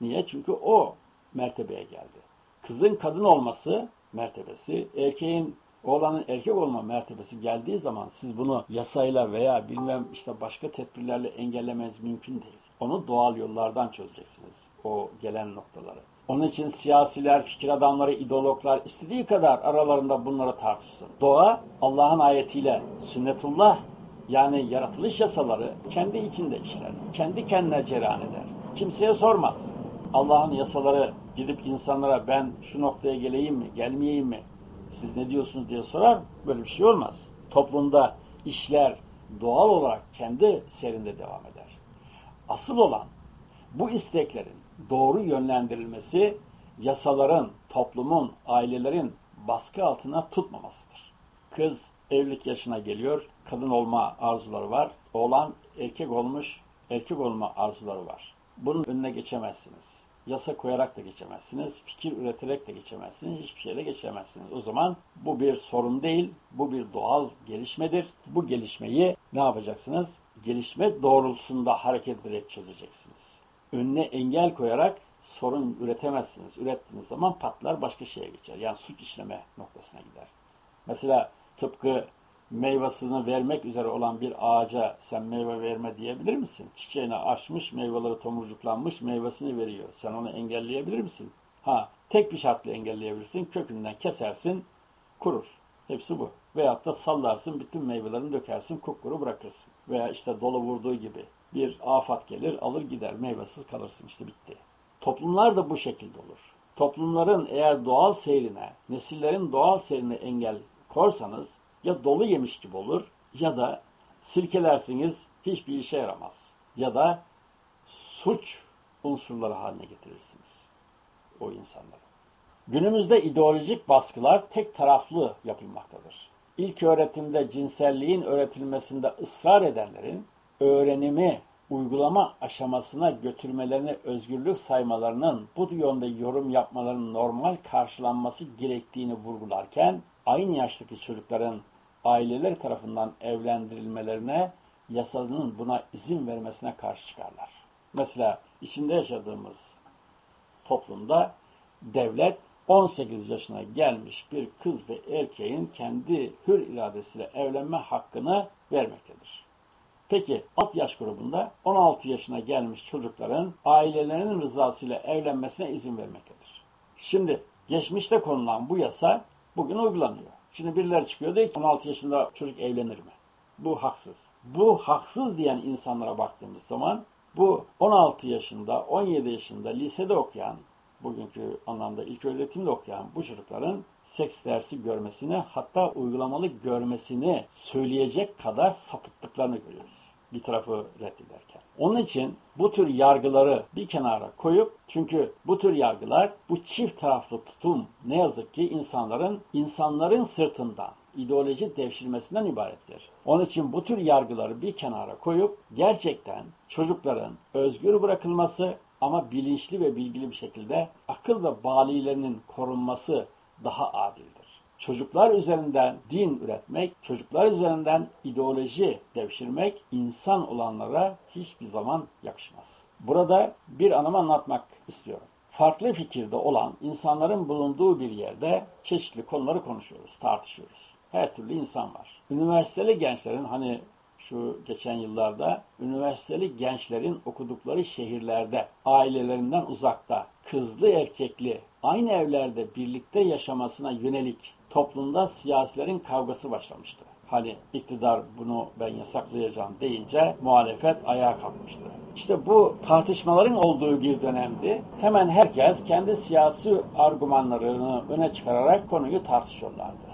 Niye? Çünkü o mertebeye geldi. Kızın kadın olması mertebesi, erkeğin oğlanın erkek olma mertebesi geldiği zaman siz bunu yasayla veya bilmem işte başka tedbirlerle engellemeniz mümkün değil. Onu doğal yollardan çözeceksiniz. O gelen noktaları. Onun için siyasiler, fikir adamları, ideologlar istediği kadar aralarında bunları tartışsın. Doğa Allah'ın ayetiyle sünnetullah yani yaratılış yasaları kendi içinde işler. Kendi kendine cereyan eder. Kimseye sormaz. Allah'ın yasaları gidip insanlara ben şu noktaya geleyim mi, gelmeyeyim mi, siz ne diyorsunuz diye sorar. Böyle bir şey olmaz. Toplumda işler doğal olarak kendi serinde devam eder. Asıl olan bu isteklerin doğru yönlendirilmesi yasaların, toplumun, ailelerin baskı altına tutmamasıdır. Kız evlilik yaşına geliyor, kadın olma arzuları var. Oğlan erkek olmuş, erkek olma arzuları var. Bunun önüne geçemezsiniz. Yasa koyarak da geçemezsiniz, fikir üreterek de geçemezsiniz, hiçbir şeyle geçemezsiniz. O zaman bu bir sorun değil, bu bir doğal gelişmedir. Bu gelişmeyi ne yapacaksınız? Gelişme doğrultusunda hareket ederek çözeceksiniz. Önüne engel koyarak sorun üretemezsiniz. Ürettiğiniz zaman patlar başka şeye geçer. Yani suç işleme noktasına gider. Mesela tıpkı meyvasını vermek üzere olan bir ağaca sen meyve verme diyebilir misin? Çiçeğini açmış, meyveleri tomurcuklanmış, meyvesini veriyor. Sen onu engelleyebilir misin? Ha, tek bir şartla engelleyebilirsin. Kökünden kesersin, kurur. Hepsi bu. Veyahut da sallarsın, bütün meyvelerini dökersin, kupkuru bırakırsın. Veya işte dolu vurduğu gibi bir afat gelir, alır gider, meyvesiz kalırsın. işte bitti. Toplumlar da bu şekilde olur. Toplumların eğer doğal seyrine, nesillerin doğal seyrine engel korsanız ya dolu yemiş gibi olur ya da silkelersiniz hiçbir işe yaramaz. Ya da suç unsurları haline getirirsiniz o insanları. Günümüzde ideolojik baskılar tek taraflı yapılmaktadır. İlk öğretimde cinselliğin öğretilmesinde ısrar edenlerin öğrenimi uygulama aşamasına götürmelerini özgürlük saymalarının bu yönde yorum yapmalarının normal karşılanması gerektiğini vurgularken aynı yaştaki çocukların aileler tarafından evlendirilmelerine yasanın buna izin vermesine karşı çıkarlar. Mesela içinde yaşadığımız toplumda devlet 18 yaşına gelmiş bir kız ve erkeğin kendi hür iradesiyle evlenme hakkını vermektedir. Peki alt yaş grubunda 16 yaşına gelmiş çocukların ailelerinin rızasıyla evlenmesine izin vermektedir. Şimdi geçmişte konulan bu yasa bugün uygulanıyor. Şimdi birileri çıkıyor diyor ki 16 yaşında çocuk evlenir mi? Bu haksız. Bu haksız diyen insanlara baktığımız zaman bu 16 yaşında, 17 yaşında lisede okuyan, bugünkü anlamda ilk öğretimde okuyan bu çocukların seks dersi görmesini hatta uygulamalı görmesini söyleyecek kadar sapıttıklarını görüyoruz. bir tarafı reddederken. Onun için bu tür yargıları bir kenara koyup çünkü bu tür yargılar bu çift taraflı tutum ne yazık ki insanların insanların sırtından ideoloji devşirmesinden ibarettir. Onun için bu tür yargıları bir kenara koyup gerçekten çocukların özgür bırakılması ama bilinçli ve bilgili bir şekilde akıl ve balilerinin korunması daha adildir. Çocuklar üzerinden din üretmek, çocuklar üzerinden ideoloji devşirmek insan olanlara hiçbir zaman yakışmaz. Burada bir anımı anlatmak istiyorum. Farklı fikirde olan insanların bulunduğu bir yerde çeşitli konuları konuşuyoruz, tartışıyoruz. Her türlü insan var. Üniversiteli gençlerin hani şu geçen yıllarda üniversiteli gençlerin okudukları şehirlerde, ailelerinden uzakta, kızlı erkekli, aynı evlerde birlikte yaşamasına yönelik toplumda siyasilerin kavgası başlamıştı. Hani iktidar bunu ben yasaklayacağım deyince muhalefet ayağa kalkmıştı. İşte bu tartışmaların olduğu bir dönemdi. Hemen herkes kendi siyasi argümanlarını öne çıkararak konuyu tartışıyorlardı.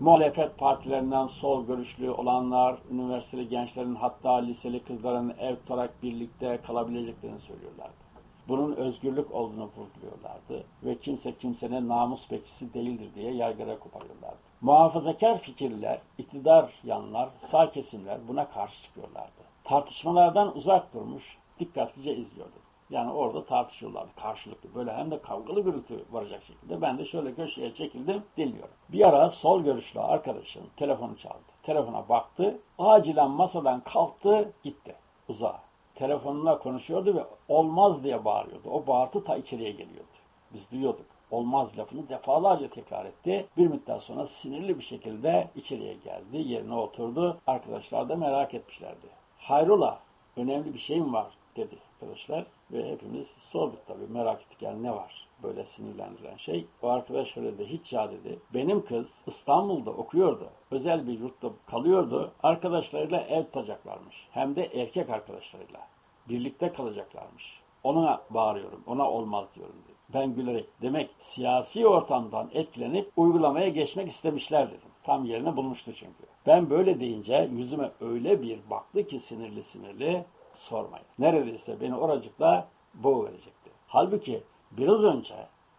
Muhalefet partilerinden sol görüşlü olanlar, üniversiteli gençlerin hatta liseli kızların ev tutarak birlikte kalabileceklerini söylüyorlardı bunun özgürlük olduğunu vurguluyorlardı ve kimse kimsenin namus bekçisi değildir diye yaygara koparıyorlardı. Muhafazakar fikirler, iktidar yanlar, sağ kesimler buna karşı çıkıyorlardı. Tartışmalardan uzak durmuş, dikkatlice izliyordu. Yani orada tartışıyorlardı karşılıklı. Böyle hem de kavgalı gürültü varacak şekilde. Ben de şöyle köşeye çekildim dinliyorum. Bir ara sol görüşlü arkadaşım telefonu çaldı. Telefona baktı. Acilen masadan kalktı gitti uzağa telefonla konuşuyordu ve olmaz diye bağırıyordu. O bağırtı ta içeriye geliyordu. Biz duyuyorduk. Olmaz lafını defalarca tekrar etti. Bir müddet sonra sinirli bir şekilde içeriye geldi, yerine oturdu. Arkadaşlar da merak etmişlerdi. Hayrola, önemli bir şey mi var dedi arkadaşlar. Ve hepimiz sorduk tabii merak ettik yani ne var böyle sinirlendiren şey. O arkadaş şöyle de hiç ya dedi. Benim kız İstanbul'da okuyordu. Özel bir yurtta kalıyordu. Arkadaşlarıyla ev tutacaklarmış. Hem de erkek arkadaşlarıyla. Birlikte kalacaklarmış. Ona bağırıyorum. Ona olmaz diyorum dedi. Ben gülerek demek siyasi ortamdan etkilenip uygulamaya geçmek istemişler dedim. Tam yerine bulmuştu çünkü. Ben böyle deyince yüzüme öyle bir baktı ki sinirli sinirli sormayın. Neredeyse beni oracıkla boğu verecekti. Halbuki biraz önce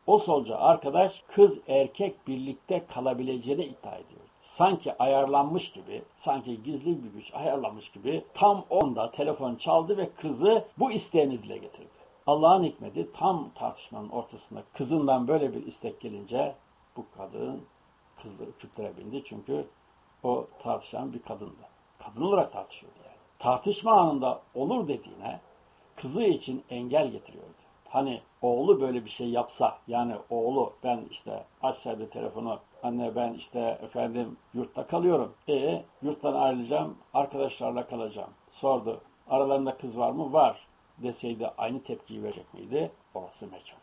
o solcu arkadaş kız erkek birlikte kalabileceğini iddia ediyor. Sanki ayarlanmış gibi, sanki gizli bir güç ayarlanmış gibi tam onda telefon çaldı ve kızı bu isteğini dile getirdi. Allah'ın hikmeti tam tartışmanın ortasında kızından böyle bir istek gelince bu kadın kızları küplere bindi çünkü o tartışan bir kadındı. Kadın olarak tartışıyordu. Tartışma anında olur dediğine kızı için engel getiriyordu. Hani oğlu böyle bir şey yapsa yani oğlu ben işte aşağıda telefonu anne ben işte efendim yurtta kalıyorum. E yurttan ayrılacağım arkadaşlarla kalacağım. Sordu aralarında kız var mı? Var deseydi aynı tepkiyi verecek miydi? Orası meçhul.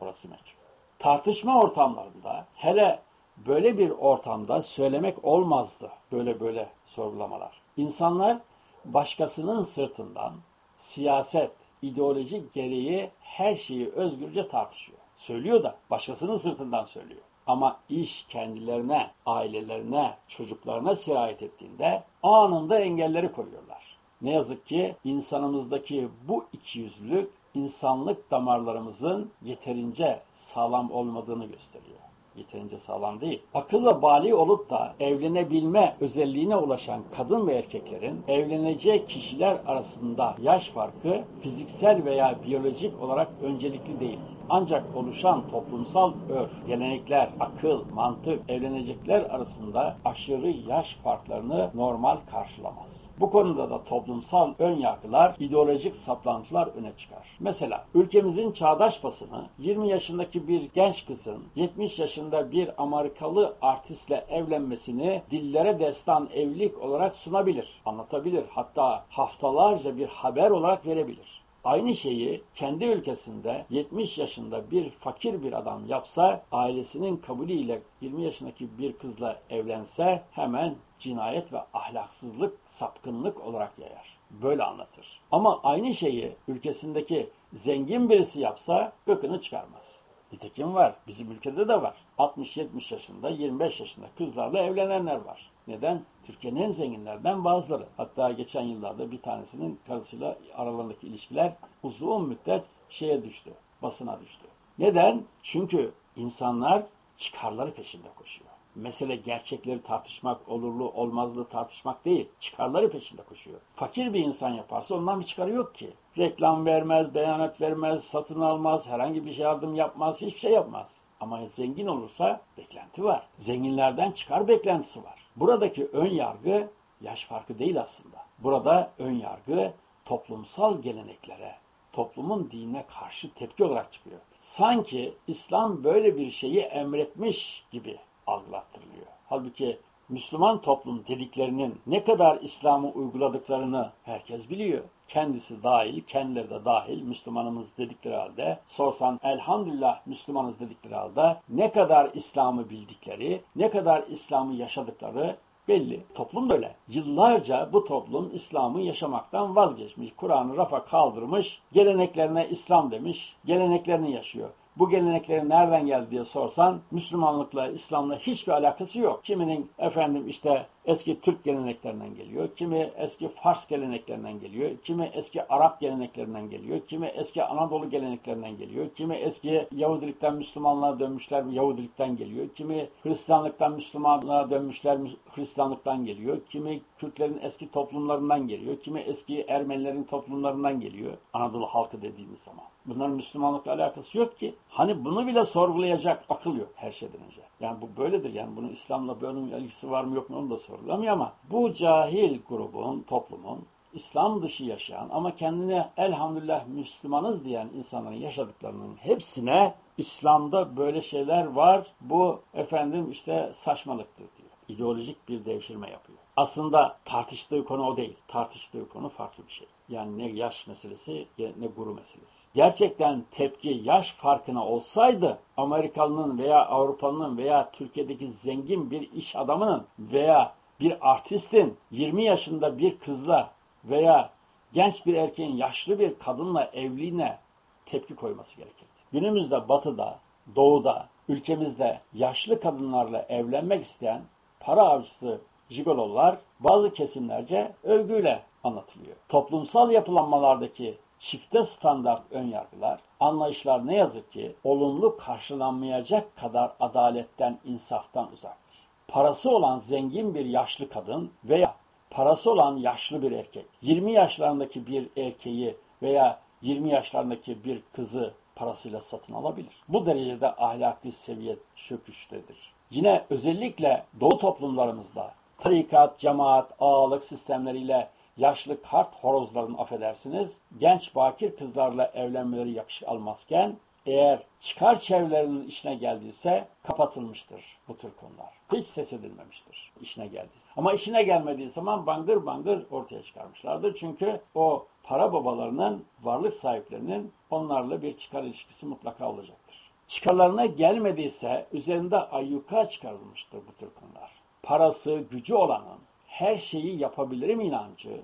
Orası meçhul. Tartışma ortamlarında hele böyle bir ortamda söylemek olmazdı böyle böyle sorgulamalar. İnsanlar başkasının sırtından siyaset, ideoloji gereği her şeyi özgürce tartışıyor. Söylüyor da başkasının sırtından söylüyor. Ama iş kendilerine, ailelerine, çocuklarına sirayet ettiğinde anında engelleri koruyorlar. Ne yazık ki insanımızdaki bu ikiyüzlülük insanlık damarlarımızın yeterince sağlam olmadığını gösteriyor yeterince sağlam değil. Akıl ve bali olup da evlenebilme özelliğine ulaşan kadın ve erkeklerin evleneceği kişiler arasında yaş farkı fiziksel veya biyolojik olarak öncelikli değil. Ancak oluşan toplumsal örf, gelenekler, akıl, mantık, evlenecekler arasında aşırı yaş farklarını normal karşılamaz. Bu konuda da toplumsal ön yargılar, ideolojik saplantılar öne çıkar. Mesela ülkemizin çağdaş basını 20 yaşındaki bir genç kızın 70 yaşında bir Amerikalı artistle evlenmesini dillere destan evlilik olarak sunabilir, anlatabilir. Hatta haftalarca bir haber olarak verebilir. Aynı şeyi kendi ülkesinde 70 yaşında bir fakir bir adam yapsa, ailesinin kabulüyle 20 yaşındaki bir kızla evlense hemen cinayet ve ahlaksızlık, sapkınlık olarak yayar. Böyle anlatır. Ama aynı şeyi ülkesindeki zengin birisi yapsa gıkını çıkarmaz. Nitekim var. Bizim ülkede de var. 60-70 yaşında, 25 yaşında kızlarla evlenenler var. Neden? Türkiye'nin en zenginlerden bazıları. Hatta geçen yıllarda bir tanesinin karısıyla aralarındaki ilişkiler uzun müddet şeye düştü, basına düştü. Neden? Çünkü insanlar çıkarları peşinde koşuyor. Mesele gerçekleri tartışmak, olurlu olmazlı tartışmak değil. Çıkarları peşinde koşuyor. Fakir bir insan yaparsa ondan bir çıkarı yok ki. Reklam vermez, beyanet vermez, satın almaz, herhangi bir yardım yapmaz, hiçbir şey yapmaz. Ama zengin olursa beklenti var. Zenginlerden çıkar beklentisi var. Buradaki ön yargı yaş farkı değil aslında. Burada ön yargı toplumsal geleneklere, toplumun dinine karşı tepki olarak çıkıyor. Sanki İslam böyle bir şeyi emretmiş gibi algılattırılıyor. Halbuki Müslüman toplum dediklerinin ne kadar İslam'ı uyguladıklarını herkes biliyor. Kendisi dahil, kendileri de dahil Müslümanımız dedikleri halde, sorsan elhamdülillah Müslümanız dedikleri halde ne kadar İslam'ı bildikleri, ne kadar İslam'ı yaşadıkları belli. Toplum böyle. Yıllarca bu toplum İslam'ı yaşamaktan vazgeçmiş. Kur'an'ı rafa kaldırmış, geleneklerine İslam demiş, geleneklerini yaşıyor bu geleneklerin nereden geldi diye sorsan Müslümanlıkla, İslam'la hiçbir alakası yok. Kiminin efendim işte eski Türk geleneklerinden geliyor, kimi eski Fars geleneklerinden geliyor, kimi eski Arap geleneklerinden geliyor, kimi eski Anadolu geleneklerinden geliyor, kimi eski Yahudilikten Müslümanlığa dönmüşler Yahudilikten geliyor, kimi Hristiyanlıktan Müslümanlığa dönmüşler Hristiyanlıktan geliyor, kimi Kürtlerin eski toplumlarından geliyor, kimi eski Ermenilerin toplumlarından geliyor Anadolu halkı dediğimiz zaman. Bunların Müslümanlıkla alakası yok ki. Hani bunu bile sorgulayacak akıl yok her şeyden önce. Yani bu böyledir. Yani bunun İslam'la böyle ilgisi var mı yok mu onu da sorulamıyor ama bu cahil grubun, toplumun İslam dışı yaşayan ama kendine elhamdülillah Müslümanız diyen insanların yaşadıklarının hepsine İslam'da böyle şeyler var. Bu efendim işte saçmalıktır diyor. İdeolojik bir devşirme yapıyor. Aslında tartıştığı konu o değil. Tartıştığı konu farklı bir şey. Yani ne yaş meselesi ne guru meselesi. Gerçekten tepki yaş farkına olsaydı Amerikalının veya Avrupalının veya Türkiye'deki zengin bir iş adamının veya bir artistin 20 yaşında bir kızla veya genç bir erkeğin yaşlı bir kadınla evliliğine tepki koyması gerekirdi. Günümüzde batıda, doğuda, ülkemizde yaşlı kadınlarla evlenmek isteyen para avcısı jigololar bazı kesimlerce övgüyle anlatılıyor. Toplumsal yapılanmalardaki çifte standart önyargılar, anlayışlar ne yazık ki olumlu karşılanmayacak kadar adaletten, insaftan uzaktır. Parası olan zengin bir yaşlı kadın veya parası olan yaşlı bir erkek, 20 yaşlarındaki bir erkeği veya 20 yaşlarındaki bir kızı parasıyla satın alabilir. Bu derecede ahlaki seviye çöküştedir. Yine özellikle doğu toplumlarımızda tarikat, cemaat, ağalık sistemleriyle yaşlı kart horozların affedersiniz, genç bakir kızlarla evlenmeleri yakışık almazken eğer çıkar çevrelerinin işine geldiyse kapatılmıştır bu tür konular. Hiç ses edilmemiştir işine geldiyse. Ama işine gelmediği zaman bangır bangır ortaya çıkarmışlardır. Çünkü o para babalarının, varlık sahiplerinin onlarla bir çıkar ilişkisi mutlaka olacaktır. Çıkarlarına gelmediyse üzerinde ayyuka çıkarılmıştır bu tür konular. Parası, gücü olanın her şeyi yapabilirim inancı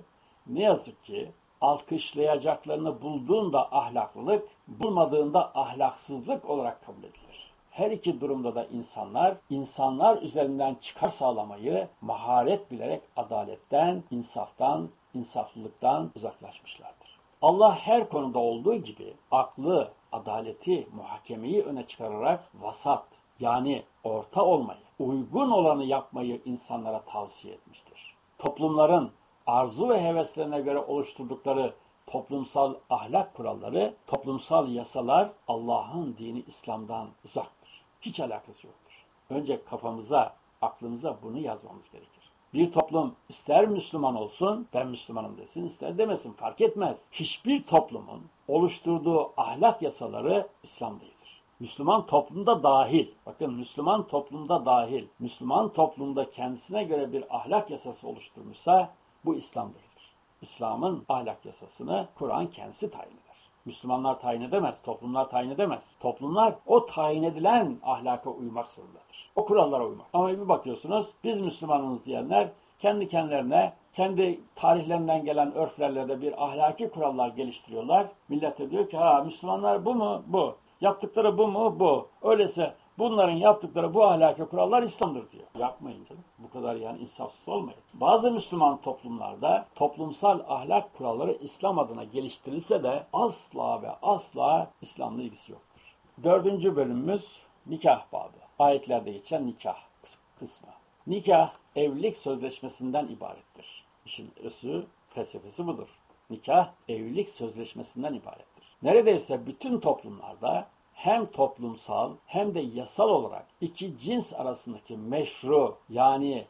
ne yazık ki alkışlayacaklarını bulduğunda ahlaklılık, bulmadığında ahlaksızlık olarak kabul edilir. Her iki durumda da insanlar, insanlar üzerinden çıkar sağlamayı maharet bilerek adaletten, insaftan, insaflılıktan uzaklaşmışlardır. Allah her konuda olduğu gibi aklı, adaleti, muhakemeyi öne çıkararak vasat yani orta olmayı, uygun olanı yapmayı insanlara tavsiye etmiştir. Toplumların arzu ve heveslerine göre oluşturdukları toplumsal ahlak kuralları, toplumsal yasalar Allah'ın dini İslam'dan uzaktır. Hiç alakası yoktur. Önce kafamıza, aklımıza bunu yazmamız gerekir. Bir toplum ister Müslüman olsun, ben Müslümanım desin, ister demesin fark etmez. Hiçbir toplumun oluşturduğu ahlak yasaları İslam. Müslüman toplumda dahil, bakın Müslüman toplumda dahil, Müslüman toplumda kendisine göre bir ahlak yasası oluşturmuşsa bu İslam değildir. İslam'ın ahlak yasasını Kur'an kendisi tayin eder. Müslümanlar tayin edemez, toplumlar tayin edemez. Toplumlar o tayin edilen ahlaka uymak zorundadır. O kurallara uymak. Ama bir bakıyorsunuz biz Müslümanız diyenler kendi kendilerine, kendi tarihlerinden gelen örflerle de bir ahlaki kurallar geliştiriyorlar. Millet de diyor ki ha Müslümanlar bu mu? Bu. Yaptıkları bu mu? Bu. Öyleyse Bunların yaptıkları bu ahlaki kurallar İslam'dır diyor. Yapmayın canım. Bu kadar yani insafsız olmayın. Bazı Müslüman toplumlarda toplumsal ahlak kuralları İslam adına geliştirilse de asla ve asla İslam'la ilgisi yoktur. Dördüncü bölümümüz nikah babı. Ayetlerde geçen nikah kısmı. Nikah evlilik sözleşmesinden ibarettir. İşin özü felsefesi budur. Nikah evlilik sözleşmesinden ibarettir. Neredeyse bütün toplumlarda hem toplumsal hem de yasal olarak iki cins arasındaki meşru yani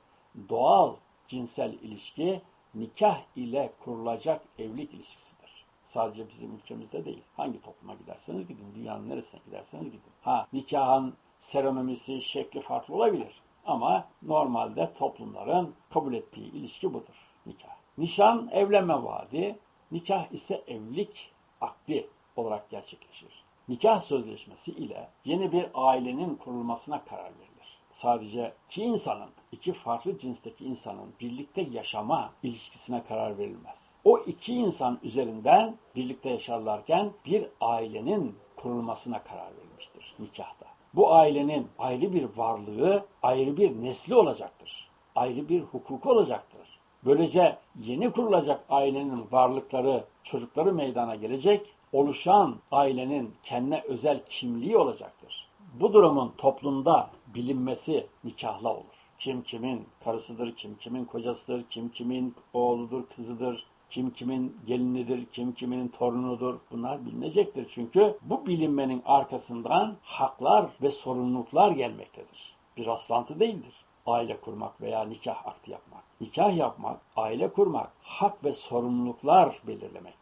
doğal cinsel ilişki nikah ile kurulacak evlilik ilişkisidir. Sadece bizim ülkemizde değil. Hangi topluma giderseniz gidin, dünyanın neresine giderseniz gidin. Ha nikahın seremonisi, şekli farklı olabilir. Ama normalde toplumların kabul ettiği ilişki budur. Nikah. Nişan evlenme vaadi, nikah ise evlilik akdi olarak gerçekleşir. Nikah sözleşmesi ile yeni bir ailenin kurulmasına karar verilir. Sadece iki insanın, iki farklı cinsteki insanın birlikte yaşama ilişkisine karar verilmez. O iki insan üzerinden birlikte yaşarlarken bir ailenin kurulmasına karar verilmiştir nikahta. Bu ailenin ayrı bir varlığı, ayrı bir nesli olacaktır. Ayrı bir hukuku olacaktır. Böylece yeni kurulacak ailenin varlıkları, çocukları meydana gelecek, oluşan ailenin kendine özel kimliği olacaktır. Bu durumun toplumda bilinmesi nikahla olur. Kim kimin karısıdır, kim kimin kocasıdır, kim kimin oğludur, kızıdır, kim kimin gelinidir, kim kimin torunudur bunlar bilinecektir. Çünkü bu bilinmenin arkasından haklar ve sorumluluklar gelmektedir. Bir rastlantı değildir. Aile kurmak veya nikah akti yapmak. Nikah yapmak, aile kurmak, hak ve sorumluluklar belirlemektir.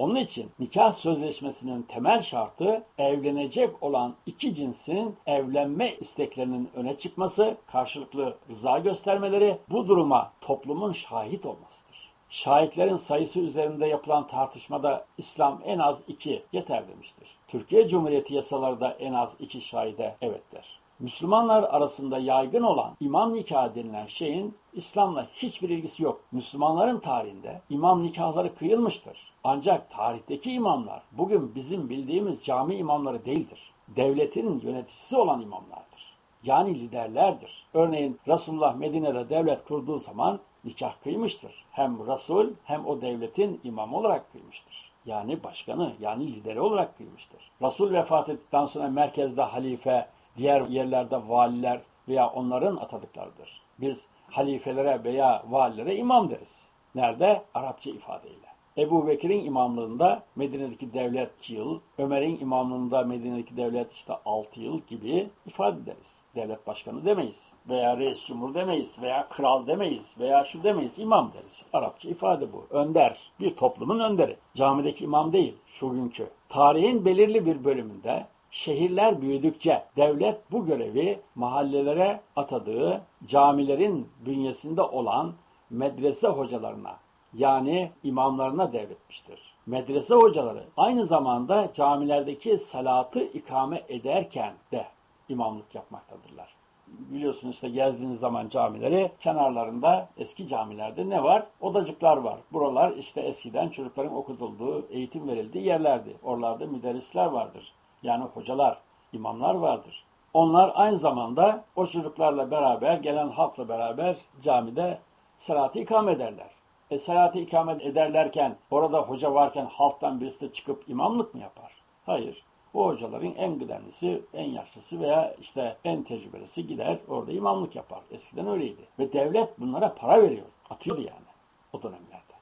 Onun için nikah sözleşmesinin temel şartı evlenecek olan iki cinsin evlenme isteklerinin öne çıkması, karşılıklı rıza göstermeleri, bu duruma toplumun şahit olmasıdır. Şahitlerin sayısı üzerinde yapılan tartışmada İslam en az iki yeter demiştir. Türkiye Cumhuriyeti yasaları da en az iki şahide evet der. Müslümanlar arasında yaygın olan imam nikahı denilen şeyin İslam'la hiçbir ilgisi yok. Müslümanların tarihinde imam nikahları kıyılmıştır. Ancak tarihteki imamlar bugün bizim bildiğimiz cami imamları değildir. Devletin yöneticisi olan imamlardır. Yani liderlerdir. Örneğin Resulullah Medine'de devlet kurduğu zaman nikah kıymıştır. Hem Resul hem o devletin imamı olarak kıymıştır. Yani başkanı yani lideri olarak kıymıştır. Resul vefat ettikten sonra merkezde halife, diğer yerlerde valiler veya onların atadıklarıdır. Biz halifelere veya valilere imam deriz. Nerede? Arapça ifadeyle. Ebu Bekir'in imamlığında Medine'deki devlet 2 yıl, Ömer'in imamlığında Medine'deki devlet işte 6 yıl gibi ifade ederiz. Devlet başkanı demeyiz veya reis cumhur demeyiz veya kral demeyiz veya şu demeyiz imam deriz. Arapça ifade bu. Önder. Bir toplumun önderi. Camideki imam değil şu günkü. Tarihin belirli bir bölümünde şehirler büyüdükçe devlet bu görevi mahallelere atadığı camilerin bünyesinde olan medrese hocalarına yani imamlarına devretmiştir. Medrese hocaları aynı zamanda camilerdeki salatı ikame ederken de imamlık yapmaktadırlar. Biliyorsunuz işte gezdiğiniz zaman camileri kenarlarında eski camilerde ne var? Odacıklar var. Buralar işte eskiden çocukların okutulduğu, eğitim verildiği yerlerdi. Oralarda müderrisler vardır. Yani hocalar, imamlar vardır. Onlar aynı zamanda o çocuklarla beraber, gelen halkla beraber camide salatı ikame ederler. E salatı ikamet ederlerken orada hoca varken halktan birisi de çıkıp imamlık mı yapar? Hayır. O hocaların en kıdemlisi, en yaşlısı veya işte en tecrübelisi gider orada imamlık yapar. Eskiden öyleydi. Ve devlet bunlara para veriyor. Atıyordu yani o dönemlerde.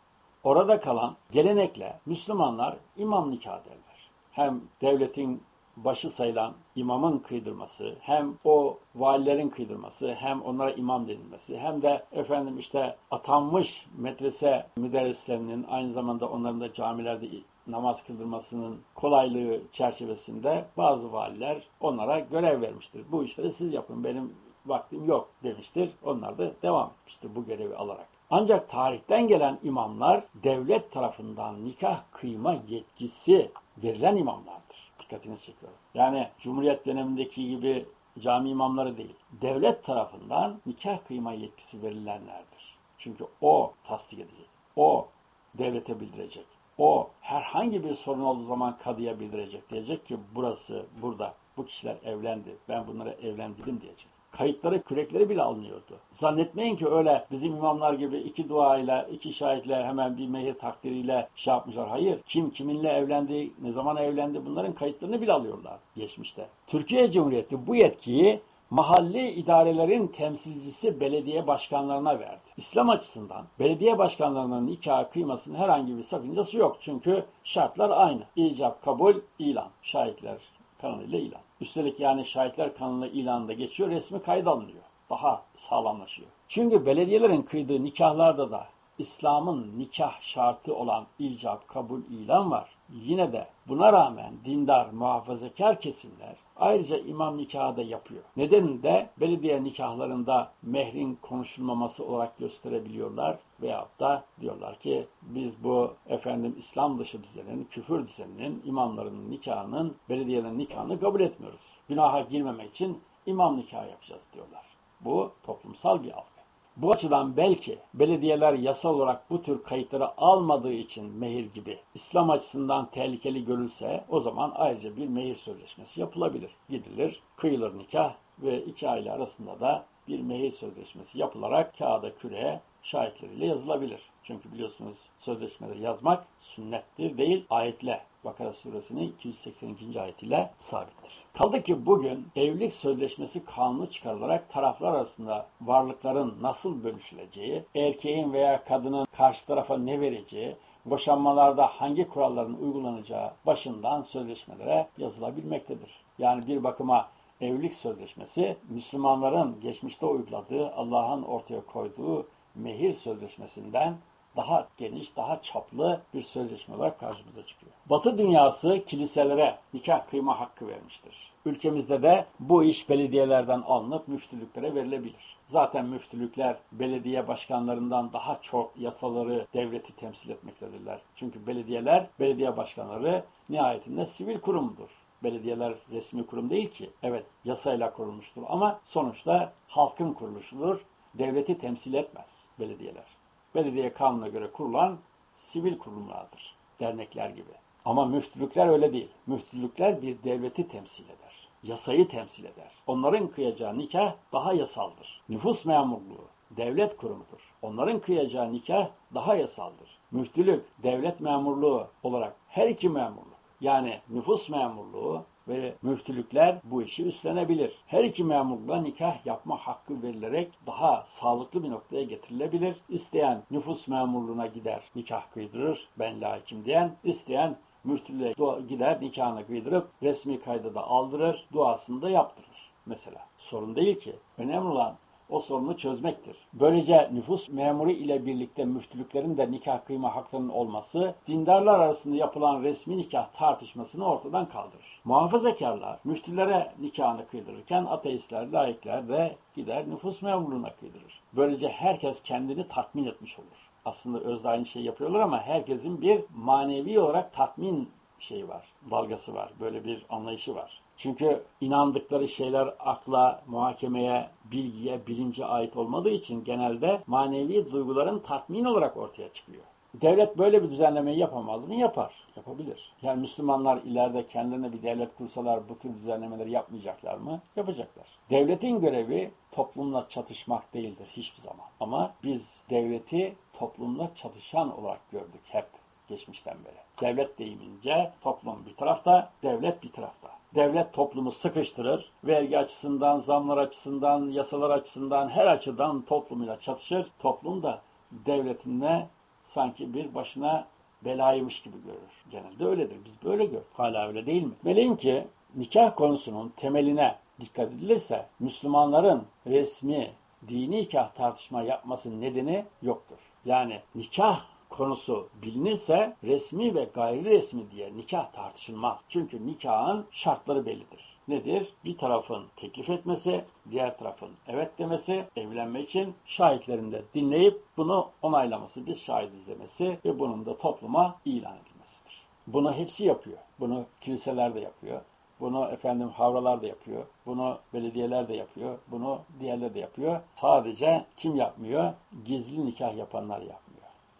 Orada kalan gelenekle Müslümanlar imam nikah derler. Hem devletin başı sayılan imamın kıydırması, hem o valilerin kıydırması, hem onlara imam denilmesi, hem de efendim işte atanmış medrese müderrislerinin aynı zamanda onların da camilerde namaz kıldırmasının kolaylığı çerçevesinde bazı valiler onlara görev vermiştir. Bu işleri siz yapın benim vaktim yok demiştir. Onlar da devam etmiştir bu görevi alarak. Ancak tarihten gelen imamlar devlet tarafından nikah kıyma yetkisi verilen imamlardır. Dikkatini çekiyorum. Yani Cumhuriyet dönemindeki gibi cami imamları değil. Devlet tarafından nikah kıyma yetkisi verilenlerdir. Çünkü o tasdik edecek. O devlete bildirecek. O herhangi bir sorun olduğu zaman kadıya bildirecek. Diyecek ki burası burada Bu kişiler evlendi. Ben bunlara evlendirdim diyecek. Kayıtları, kürekleri bile alınıyordu. Zannetmeyin ki öyle bizim imamlar gibi iki duayla, iki şahitle hemen bir mehir takdiriyle şey yapmışlar. Hayır. Kim kiminle evlendi, ne zaman evlendi bunların kayıtlarını bile alıyorlar geçmişte. Türkiye Cumhuriyeti bu yetkiyi mahalli idarelerin temsilcisi belediye başkanlarına verdi. İslam açısından belediye başkanlarının nikah kıymasının herhangi bir sakıncası yok. Çünkü şartlar aynı. İcap, kabul, ilan. Şahitler kanunuyla ilan. Üstelik yani şahitler kanunu ilanında geçiyor, resmi kayıt alınıyor. Daha sağlamlaşıyor. Çünkü belediyelerin kıydığı nikahlarda da İslam'ın nikah şartı olan icap, kabul, ilan var. Yine de buna rağmen dindar, muhafazakar kesimler ayrıca imam nikahı da yapıyor. Nedeni de belediye nikahlarında mehrin konuşulmaması olarak gösterebiliyorlar veyahut da diyorlar ki biz bu efendim İslam dışı düzenin, küfür düzeninin, imamların nikahının, belediyelerin nikahını kabul etmiyoruz. Günaha girmemek için imam nikahı yapacağız diyorlar. Bu toplumsal bir algı. Bu açıdan belki belediyeler yasal olarak bu tür kayıtları almadığı için mehir gibi İslam açısından tehlikeli görülse o zaman ayrıca bir mehir sözleşmesi yapılabilir. Gidilir, kıyılır nikah ve iki aile arasında da bir mehir sözleşmesi yapılarak kağıda küreye şahitleriyle yazılabilir. Çünkü biliyorsunuz sözleşmeleri yazmak sünnettir değil ayetle. Bakara suresinin 282. ayetiyle sabittir. Kaldı ki bugün evlilik sözleşmesi kanunu çıkarılarak taraflar arasında varlıkların nasıl bölüşüleceği, erkeğin veya kadının karşı tarafa ne vereceği, boşanmalarda hangi kuralların uygulanacağı başından sözleşmelere yazılabilmektedir. Yani bir bakıma evlilik sözleşmesi Müslümanların geçmişte uyguladığı, Allah'ın ortaya koyduğu mehir sözleşmesinden daha geniş, daha çaplı bir sözleşme olarak karşımıza çıkıyor. Batı dünyası kiliselere nikah kıyma hakkı vermiştir. Ülkemizde de bu iş belediyelerden alınıp müftülüklere verilebilir. Zaten müftülükler belediye başkanlarından daha çok yasaları, devleti temsil etmektedirler. Çünkü belediyeler, belediye başkanları nihayetinde sivil kurumdur. Belediyeler resmi kurum değil ki. Evet yasayla kurulmuştur ama sonuçta halkın kuruluşudur. Devleti temsil etmez belediyeler. Belediye kanuna göre kurulan sivil kurumlardır. Dernekler gibi. Ama müftülükler öyle değil. Müftülükler bir devleti temsil eder. Yasayı temsil eder. Onların kıyacağı nikah daha yasaldır. Nüfus memurluğu devlet kurumudur. Onların kıyacağı nikah daha yasaldır. Müftülük devlet memurluğu olarak her iki memurluk yani nüfus memurluğu ve müftülükler bu işi üstlenebilir. Her iki memurluğa nikah yapma hakkı verilerek daha sağlıklı bir noktaya getirilebilir. İsteyen nüfus memurluğuna gider nikah kıydırır ben laikim diyen, isteyen müftülüğe gider nikahını kıydırıp resmi kayda da aldırır, duasını da yaptırır mesela. Sorun değil ki. Önemli olan o sorunu çözmektir. Böylece nüfus memuru ile birlikte müftülüklerin de nikah kıyma haklarının olması dindarlar arasında yapılan resmi nikah tartışmasını ortadan kaldırır. Muhafazakarlar müftülere nikahını kıydırırken ateistler, laikler de gider nüfus memurluğuna kıydırır. Böylece herkes kendini tatmin etmiş olur. Aslında özde aynı şey yapıyorlar ama herkesin bir manevi olarak tatmin şeyi var, dalgası var, böyle bir anlayışı var. Çünkü inandıkları şeyler akla, muhakemeye, bilgiye, bilince ait olmadığı için genelde manevi duyguların tatmin olarak ortaya çıkıyor. Devlet böyle bir düzenlemeyi yapamaz mı? Yapar. Yapabilir. Yani Müslümanlar ileride kendilerine bir devlet kursalar bu tür düzenlemeleri yapmayacaklar mı? Yapacaklar. Devletin görevi toplumla çatışmak değildir hiçbir zaman. Ama biz devleti toplumla çatışan olarak gördük hep geçmişten beri. Devlet deyimince toplum bir tarafta, devlet bir tarafta. Devlet toplumu sıkıştırır, vergi açısından, zamlar açısından, yasalar açısından her açıdan toplumuyla çatışır. Toplum da devletine sanki bir başına belaymış gibi görür. Genelde öyledir. Biz böyle gördük. Hala öyle değil mi? Meleğim ki nikah konusunun temeline dikkat edilirse Müslümanların resmi dini nikah tartışma yapması nedeni yoktur. Yani nikah konusu bilinirse resmi ve gayri resmi diye nikah tartışılmaz. Çünkü nikahın şartları bellidir. Nedir? Bir tarafın teklif etmesi, diğer tarafın evet demesi, evlenme için şahitlerin de dinleyip bunu onaylaması, biz şahit izlemesi ve bunun da topluma ilan edilmesidir. Bunu hepsi yapıyor. Bunu kiliseler de yapıyor. Bunu efendim havralar da yapıyor. Bunu belediyeler de yapıyor. Bunu diğerler de yapıyor. Sadece kim yapmıyor? Gizli nikah yapanlar yapmıyor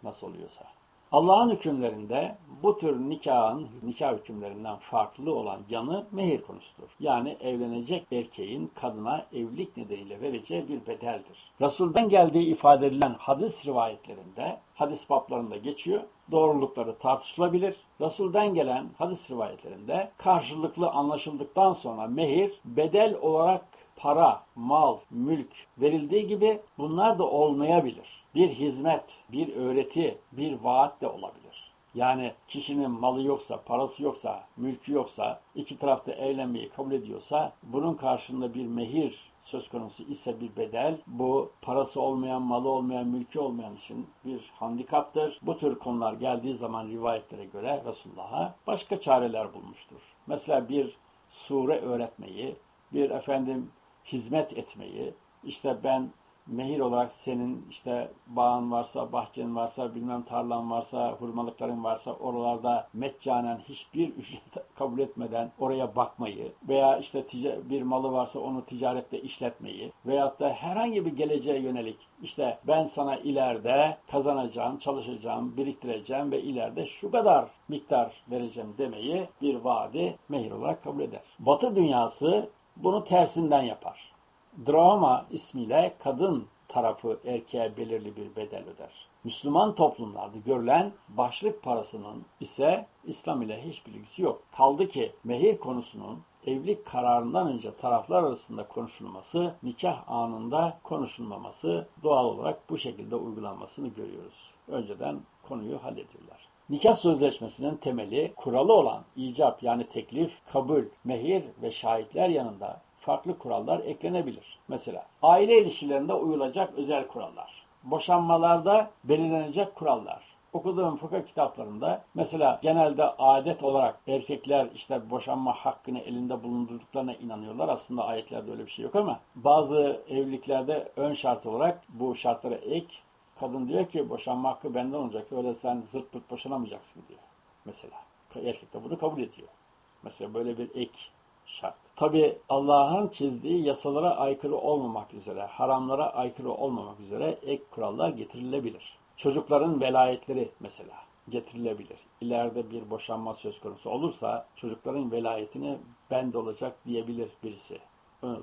nasıl oluyorsa. Allah'ın hükümlerinde bu tür nikahın, nikah hükümlerinden farklı olan yanı mehir konusudur. Yani evlenecek erkeğin kadına evlilik nedeniyle vereceği bir bedeldir. Resul'den geldiği ifade edilen hadis rivayetlerinde, hadis bablarında geçiyor, doğrulukları tartışılabilir. Resul'den gelen hadis rivayetlerinde karşılıklı anlaşıldıktan sonra mehir bedel olarak para, mal, mülk verildiği gibi bunlar da olmayabilir. Bir hizmet, bir öğreti, bir vaat de olabilir. Yani kişinin malı yoksa, parası yoksa, mülkü yoksa, iki tarafta evlenmeyi kabul ediyorsa bunun karşılığında bir mehir söz konusu ise bir bedel, bu parası olmayan, malı olmayan, mülkü olmayan için bir handikaptır. Bu tür konular geldiği zaman rivayetlere göre Resulullah'a başka çareler bulmuştur. Mesela bir sure öğretmeyi, bir efendim hizmet etmeyi, işte ben mehir olarak senin işte bağın varsa, bahçen varsa, bilmem tarlan varsa, hurmalıkların varsa oralarda meccanen hiçbir ücret kabul etmeden oraya bakmayı veya işte bir malı varsa onu ticarette işletmeyi veyahut da herhangi bir geleceğe yönelik işte ben sana ileride kazanacağım, çalışacağım, biriktireceğim ve ileride şu kadar miktar vereceğim demeyi bir vaadi mehir olarak kabul eder. Batı dünyası bunu tersinden yapar. Drama ismiyle kadın tarafı erkeğe belirli bir bedel öder. Müslüman toplumlarda görülen başlık parasının ise İslam ile hiçbir ilgisi yok. Kaldı ki mehir konusunun evlilik kararından önce taraflar arasında konuşulması, nikah anında konuşulmaması doğal olarak bu şekilde uygulanmasını görüyoruz. Önceden konuyu hallediyorlar. Nikah sözleşmesinin temeli kuralı olan icap yani teklif, kabul, mehir ve şahitler yanında farklı kurallar eklenebilir. Mesela aile ilişkilerinde uyulacak özel kurallar, boşanmalarda belirlenecek kurallar, okuduğum fıkıh kitaplarında mesela genelde adet olarak erkekler işte boşanma hakkını elinde bulundurduklarına inanıyorlar. Aslında ayetlerde öyle bir şey yok ama bazı evliliklerde ön şart olarak bu şartlara ek kadın diyor ki boşanma hakkı benden olacak. Öyle sen zırt pırt boşanamayacaksın diyor. Mesela. Erkek de bunu kabul ediyor. Mesela böyle bir ek şart. Tabi Allah'ın çizdiği yasalara aykırı olmamak üzere, haramlara aykırı olmamak üzere ek kurallar getirilebilir. Çocukların velayetleri mesela getirilebilir. İleride bir boşanma söz konusu olursa çocukların velayetini bende olacak diyebilir birisi.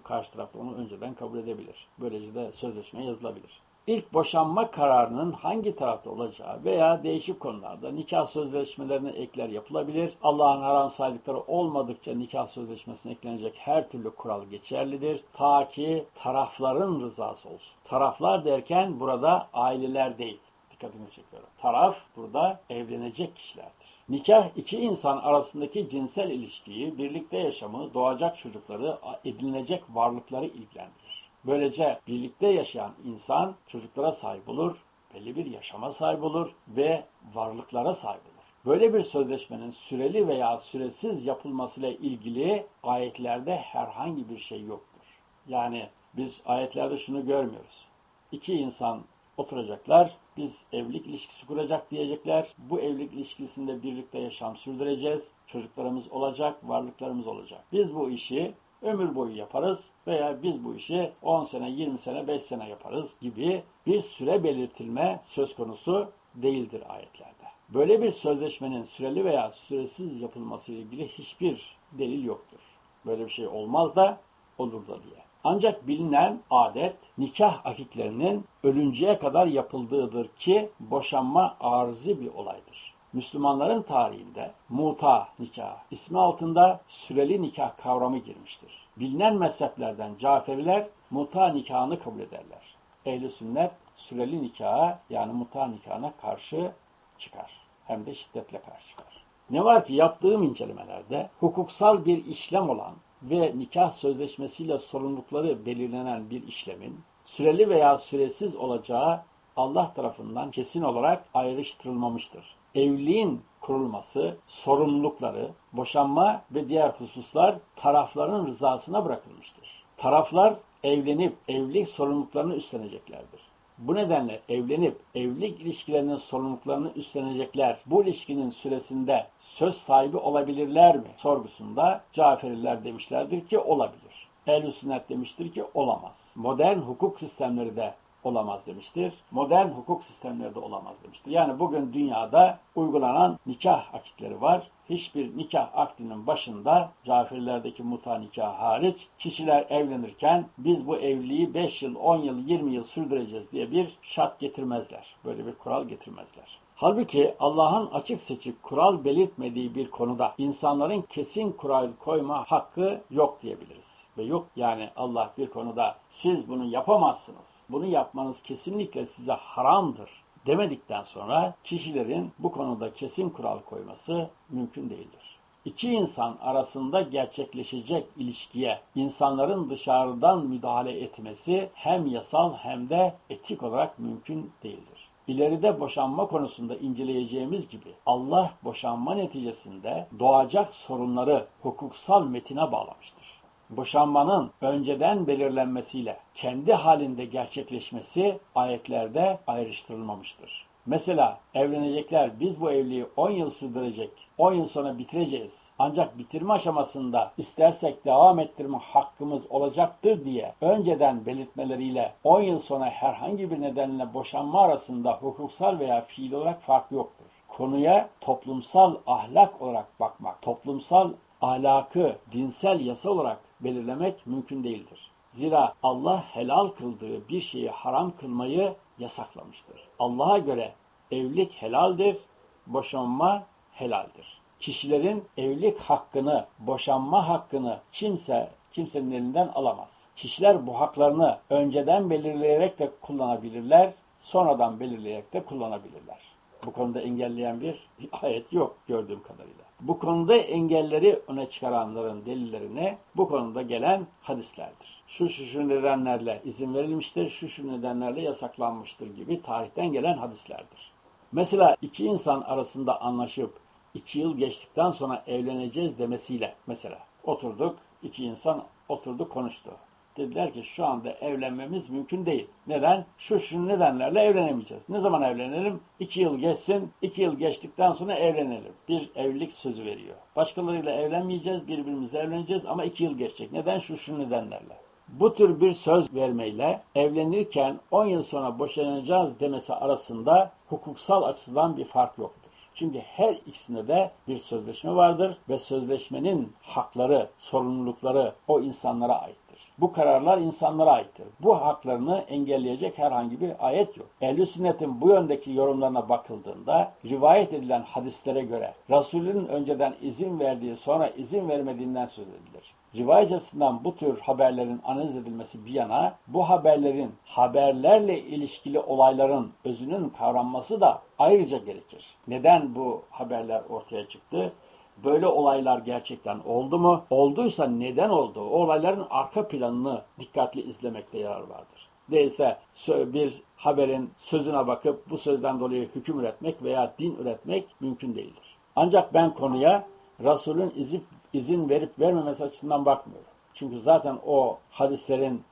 Karşı taraf onu önceden kabul edebilir. Böylece de sözleşme yazılabilir ilk boşanma kararının hangi tarafta olacağı veya değişik konularda nikah sözleşmelerine ekler yapılabilir. Allah'ın haram saydıkları olmadıkça nikah sözleşmesine eklenecek her türlü kural geçerlidir. Ta ki tarafların rızası olsun. Taraflar derken burada aileler değil. Dikkatinizi çekiyorum. Taraf burada evlenecek kişilerdir. Nikah iki insan arasındaki cinsel ilişkiyi, birlikte yaşamı, doğacak çocukları, edinilecek varlıkları ilgilendirir. Böylece birlikte yaşayan insan çocuklara sahip olur, belli bir yaşama sahip olur ve varlıklara sahip olur. Böyle bir sözleşmenin süreli veya süresiz yapılmasıyla ilgili ayetlerde herhangi bir şey yoktur. Yani biz ayetlerde şunu görmüyoruz. İki insan oturacaklar, biz evlilik ilişkisi kuracak diyecekler. Bu evlilik ilişkisinde birlikte yaşam sürdüreceğiz. Çocuklarımız olacak, varlıklarımız olacak. Biz bu işi ömür boyu yaparız veya biz bu işi 10 sene, 20 sene, 5 sene yaparız gibi bir süre belirtilme söz konusu değildir ayetlerde. Böyle bir sözleşmenin süreli veya süresiz yapılması ile ilgili hiçbir delil yoktur. Böyle bir şey olmaz da olur da diye. Ancak bilinen adet nikah akiklerinin ölünceye kadar yapıldığıdır ki boşanma arzi bir olaydır. Müslümanların tarihinde muta nikah ismi altında süreli nikah kavramı girmiştir. Bilinen mezheplerden Caferiler muta nikahını kabul ederler. Ehli sünnet süreli nikaha yani muta nikahına karşı çıkar. Hem de şiddetle karşı çıkar. Ne var ki yaptığım incelemelerde hukuksal bir işlem olan ve nikah sözleşmesiyle sorumlulukları belirlenen bir işlemin süreli veya süresiz olacağı Allah tarafından kesin olarak ayrıştırılmamıştır evliliğin kurulması, sorumlulukları, boşanma ve diğer hususlar tarafların rızasına bırakılmıştır. Taraflar evlenip evlilik sorumluluklarını üstleneceklerdir. Bu nedenle evlenip evlilik ilişkilerinin sorumluluklarını üstlenecekler bu ilişkinin süresinde söz sahibi olabilirler mi sorgusunda Caferiler demişlerdir ki olabilir. Ehl-i sünnet demiştir ki olamaz. Modern hukuk sistemleri de olamaz demiştir. Modern hukuk sistemleri de olamaz demiştir. Yani bugün dünyada uygulanan nikah akitleri var. Hiçbir nikah akdinin başında Cafirlerdeki muta nikah hariç kişiler evlenirken biz bu evliliği 5 yıl, 10 yıl, 20 yıl sürdüreceğiz diye bir şart getirmezler. Böyle bir kural getirmezler. Halbuki Allah'ın açık seçik kural belirtmediği bir konuda insanların kesin kural koyma hakkı yok diyebiliriz. Ve yok yani Allah bir konuda siz bunu yapamazsınız. Bunu yapmanız kesinlikle size haramdır demedikten sonra kişilerin bu konuda kesin kural koyması mümkün değildir. İki insan arasında gerçekleşecek ilişkiye insanların dışarıdan müdahale etmesi hem yasal hem de etik olarak mümkün değildir. İleride boşanma konusunda inceleyeceğimiz gibi Allah boşanma neticesinde doğacak sorunları hukuksal metine bağlamıştır. Boşanmanın önceden belirlenmesiyle kendi halinde gerçekleşmesi ayetlerde ayrıştırılmamıştır. Mesela evlenecekler biz bu evliliği 10 yıl sürdürecek, 10 yıl sonra bitireceğiz. Ancak bitirme aşamasında istersek devam ettirme hakkımız olacaktır diye önceden belirtmeleriyle 10 yıl sonra herhangi bir nedenle boşanma arasında hukuksal veya fiil olarak fark yoktur. Konuya toplumsal ahlak olarak bakmak, toplumsal ahlakı dinsel yasa olarak belirlemek mümkün değildir. Zira Allah helal kıldığı bir şeyi haram kılmayı yasaklamıştır. Allah'a göre evlilik helaldir, boşanma helaldir. Kişilerin evlilik hakkını, boşanma hakkını kimse kimsenin elinden alamaz. Kişiler bu haklarını önceden belirleyerek de kullanabilirler, sonradan belirleyerek de kullanabilirler. Bu konuda engelleyen bir ayet yok gördüğüm kadarıyla. Bu konuda engelleri öne çıkaranların delillerine bu konuda gelen hadislerdir. Şu şu şu nedenlerle izin verilmiştir, şu şu nedenlerle yasaklanmıştır gibi tarihten gelen hadislerdir. Mesela iki insan arasında anlaşıp iki yıl geçtikten sonra evleneceğiz demesiyle mesela oturduk, iki insan oturdu konuştu. Dediler ki şu anda evlenmemiz mümkün değil. Neden? Şu şu nedenlerle evlenemeyeceğiz. Ne zaman evlenelim? İki yıl geçsin. İki yıl geçtikten sonra evlenelim. Bir evlilik sözü veriyor. Başkalarıyla evlenmeyeceğiz, birbirimizle evleneceğiz ama iki yıl geçecek. Neden? Şu şu nedenlerle. Bu tür bir söz vermeyle evlenirken 10 yıl sonra boşanacağız demesi arasında hukuksal açıdan bir fark yoktur. Çünkü her ikisinde de bir sözleşme vardır ve sözleşmenin hakları, sorumlulukları o insanlara ait. Bu kararlar insanlara aittir. Bu haklarını engelleyecek herhangi bir ayet yok. Ehl-i sünnetin bu yöndeki yorumlarına bakıldığında rivayet edilen hadislere göre Resulünün önceden izin verdiği sonra izin vermediğinden söz edilir. Rivayet açısından bu tür haberlerin analiz edilmesi bir yana bu haberlerin haberlerle ilişkili olayların özünün kavranması da ayrıca gerekir. Neden bu haberler ortaya çıktı? Böyle olaylar gerçekten oldu mu? Olduysa neden oldu? O olayların arka planını dikkatli izlemekte yarar vardır. Değilse bir haberin sözüne bakıp bu sözden dolayı hüküm üretmek veya din üretmek mümkün değildir. Ancak ben konuya Resul'ün izin, izin verip vermemesi açısından bakmıyorum. Çünkü zaten o hadislerin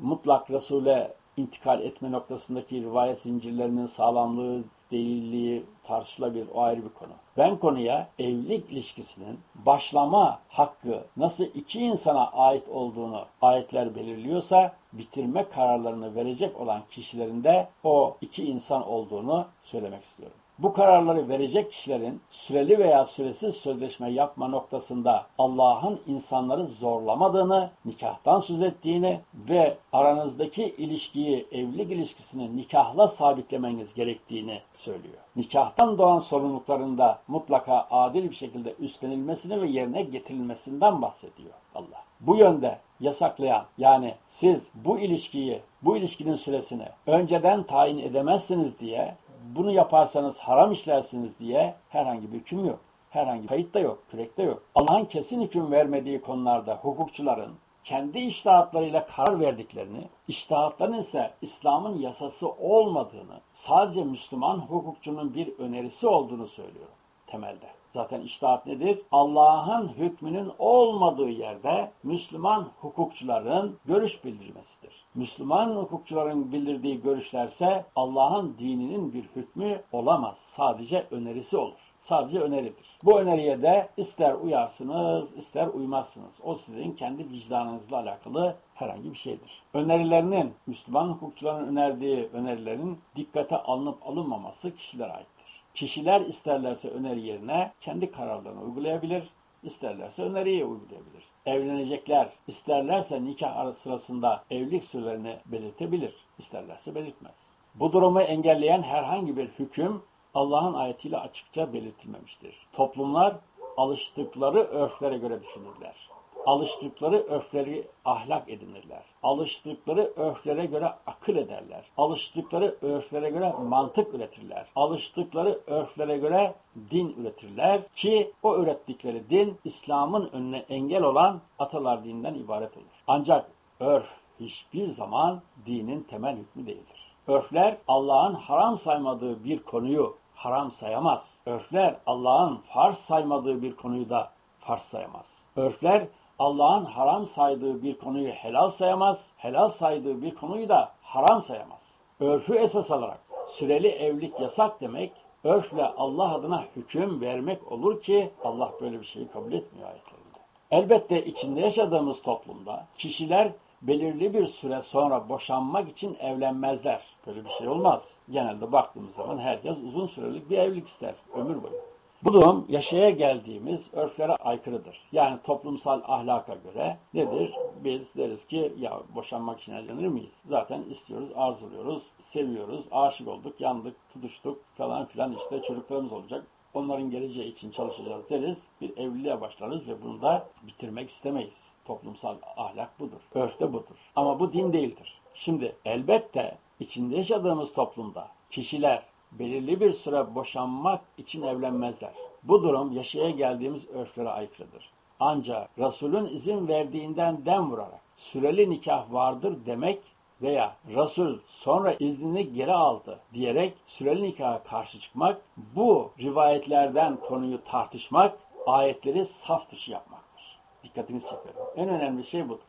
mutlak Resul'e intikal etme noktasındaki rivayet zincirlerinin sağlamlığı, değilliği tartışılabilir. O ayrı bir konu. Ben konuya evlilik ilişkisinin başlama hakkı nasıl iki insana ait olduğunu ayetler belirliyorsa bitirme kararlarını verecek olan kişilerin de o iki insan olduğunu söylemek istiyorum bu kararları verecek kişilerin süreli veya süresiz sözleşme yapma noktasında Allah'ın insanları zorlamadığını, nikahtan söz ettiğini ve aranızdaki ilişkiyi, evlilik ilişkisini nikahla sabitlemeniz gerektiğini söylüyor. Nikahtan doğan sorumluluklarında mutlaka adil bir şekilde üstlenilmesini ve yerine getirilmesinden bahsediyor Allah. Bu yönde yasaklayan yani siz bu ilişkiyi, bu ilişkinin süresini önceden tayin edemezsiniz diye bunu yaparsanız haram işlersiniz diye herhangi bir hüküm yok. Herhangi kayıt da yok, kürek de yok. Allah'ın kesin hüküm vermediği konularda hukukçuların kendi iştahatlarıyla karar verdiklerini, iştahatların ise İslam'ın yasası olmadığını, sadece Müslüman hukukçunun bir önerisi olduğunu söylüyorum temelde. Zaten iştahat nedir? Allah'ın hükmünün olmadığı yerde Müslüman hukukçuların görüş bildirmesidir. Müslüman hukukçuların bildirdiği görüşlerse Allah'ın dininin bir hükmü olamaz. Sadece önerisi olur. Sadece öneridir. Bu öneriye de ister uyarsınız, ister uymazsınız. O sizin kendi vicdanınızla alakalı herhangi bir şeydir. Önerilerinin, Müslüman hukukçuların önerdiği önerilerin dikkate alınıp alınmaması kişilere aittir. Kişiler isterlerse öneri yerine kendi kararlarını uygulayabilir, isterlerse öneriyi uygulayabilir. Evlenecekler isterlerse nikah sırasında evlilik sürelerini belirtebilir, isterlerse belirtmez. Bu durumu engelleyen herhangi bir hüküm Allah'ın ayetiyle açıkça belirtilmemiştir. Toplumlar alıştıkları örflere göre düşünürler. Alıştıkları örfleri ahlak edinirler. Alıştıkları örflere göre akıl ederler. Alıştıkları örflere göre mantık üretirler. Alıştıkları örflere göre din üretirler ki o ürettikleri din İslam'ın önüne engel olan atalar dininden ibaret olur. Ancak örf hiçbir zaman dinin temel hükmü değildir. Örfler Allah'ın haram saymadığı bir konuyu haram sayamaz. Örfler Allah'ın farz saymadığı bir konuyu da farz sayamaz. Örfler Allah'ın haram saydığı bir konuyu helal sayamaz, helal saydığı bir konuyu da haram sayamaz. Örfü esas alarak süreli evlilik yasak demek, örfle Allah adına hüküm vermek olur ki Allah böyle bir şeyi kabul etmiyor ayetlerinde. Elbette içinde yaşadığımız toplumda kişiler belirli bir süre sonra boşanmak için evlenmezler. Böyle bir şey olmaz. Genelde baktığımız zaman herkes uzun süreli bir evlilik ister ömür boyu. Bu durum yaşaya geldiğimiz örflere aykırıdır. Yani toplumsal ahlaka göre nedir? Biz deriz ki ya boşanmak için evlenir miyiz? Zaten istiyoruz, arzuluyoruz, seviyoruz, aşık olduk, yandık, tutuştuk falan filan işte çocuklarımız olacak. Onların geleceği için çalışacağız deriz. Bir evliliğe başlarız ve bunu da bitirmek istemeyiz. Toplumsal ahlak budur. Örf de budur. Ama bu din değildir. Şimdi elbette içinde yaşadığımız toplumda kişiler belirli bir süre boşanmak için evlenmezler. Bu durum yaşaya geldiğimiz örflere aykırıdır. Ancak Resul'ün izin verdiğinden dem vurarak süreli nikah vardır demek veya Resul sonra iznini geri aldı diyerek süreli nikaha karşı çıkmak, bu rivayetlerden konuyu tartışmak, ayetleri saf dışı yapmaktır. Dikkatinizi çekiyorum. En önemli şey budur.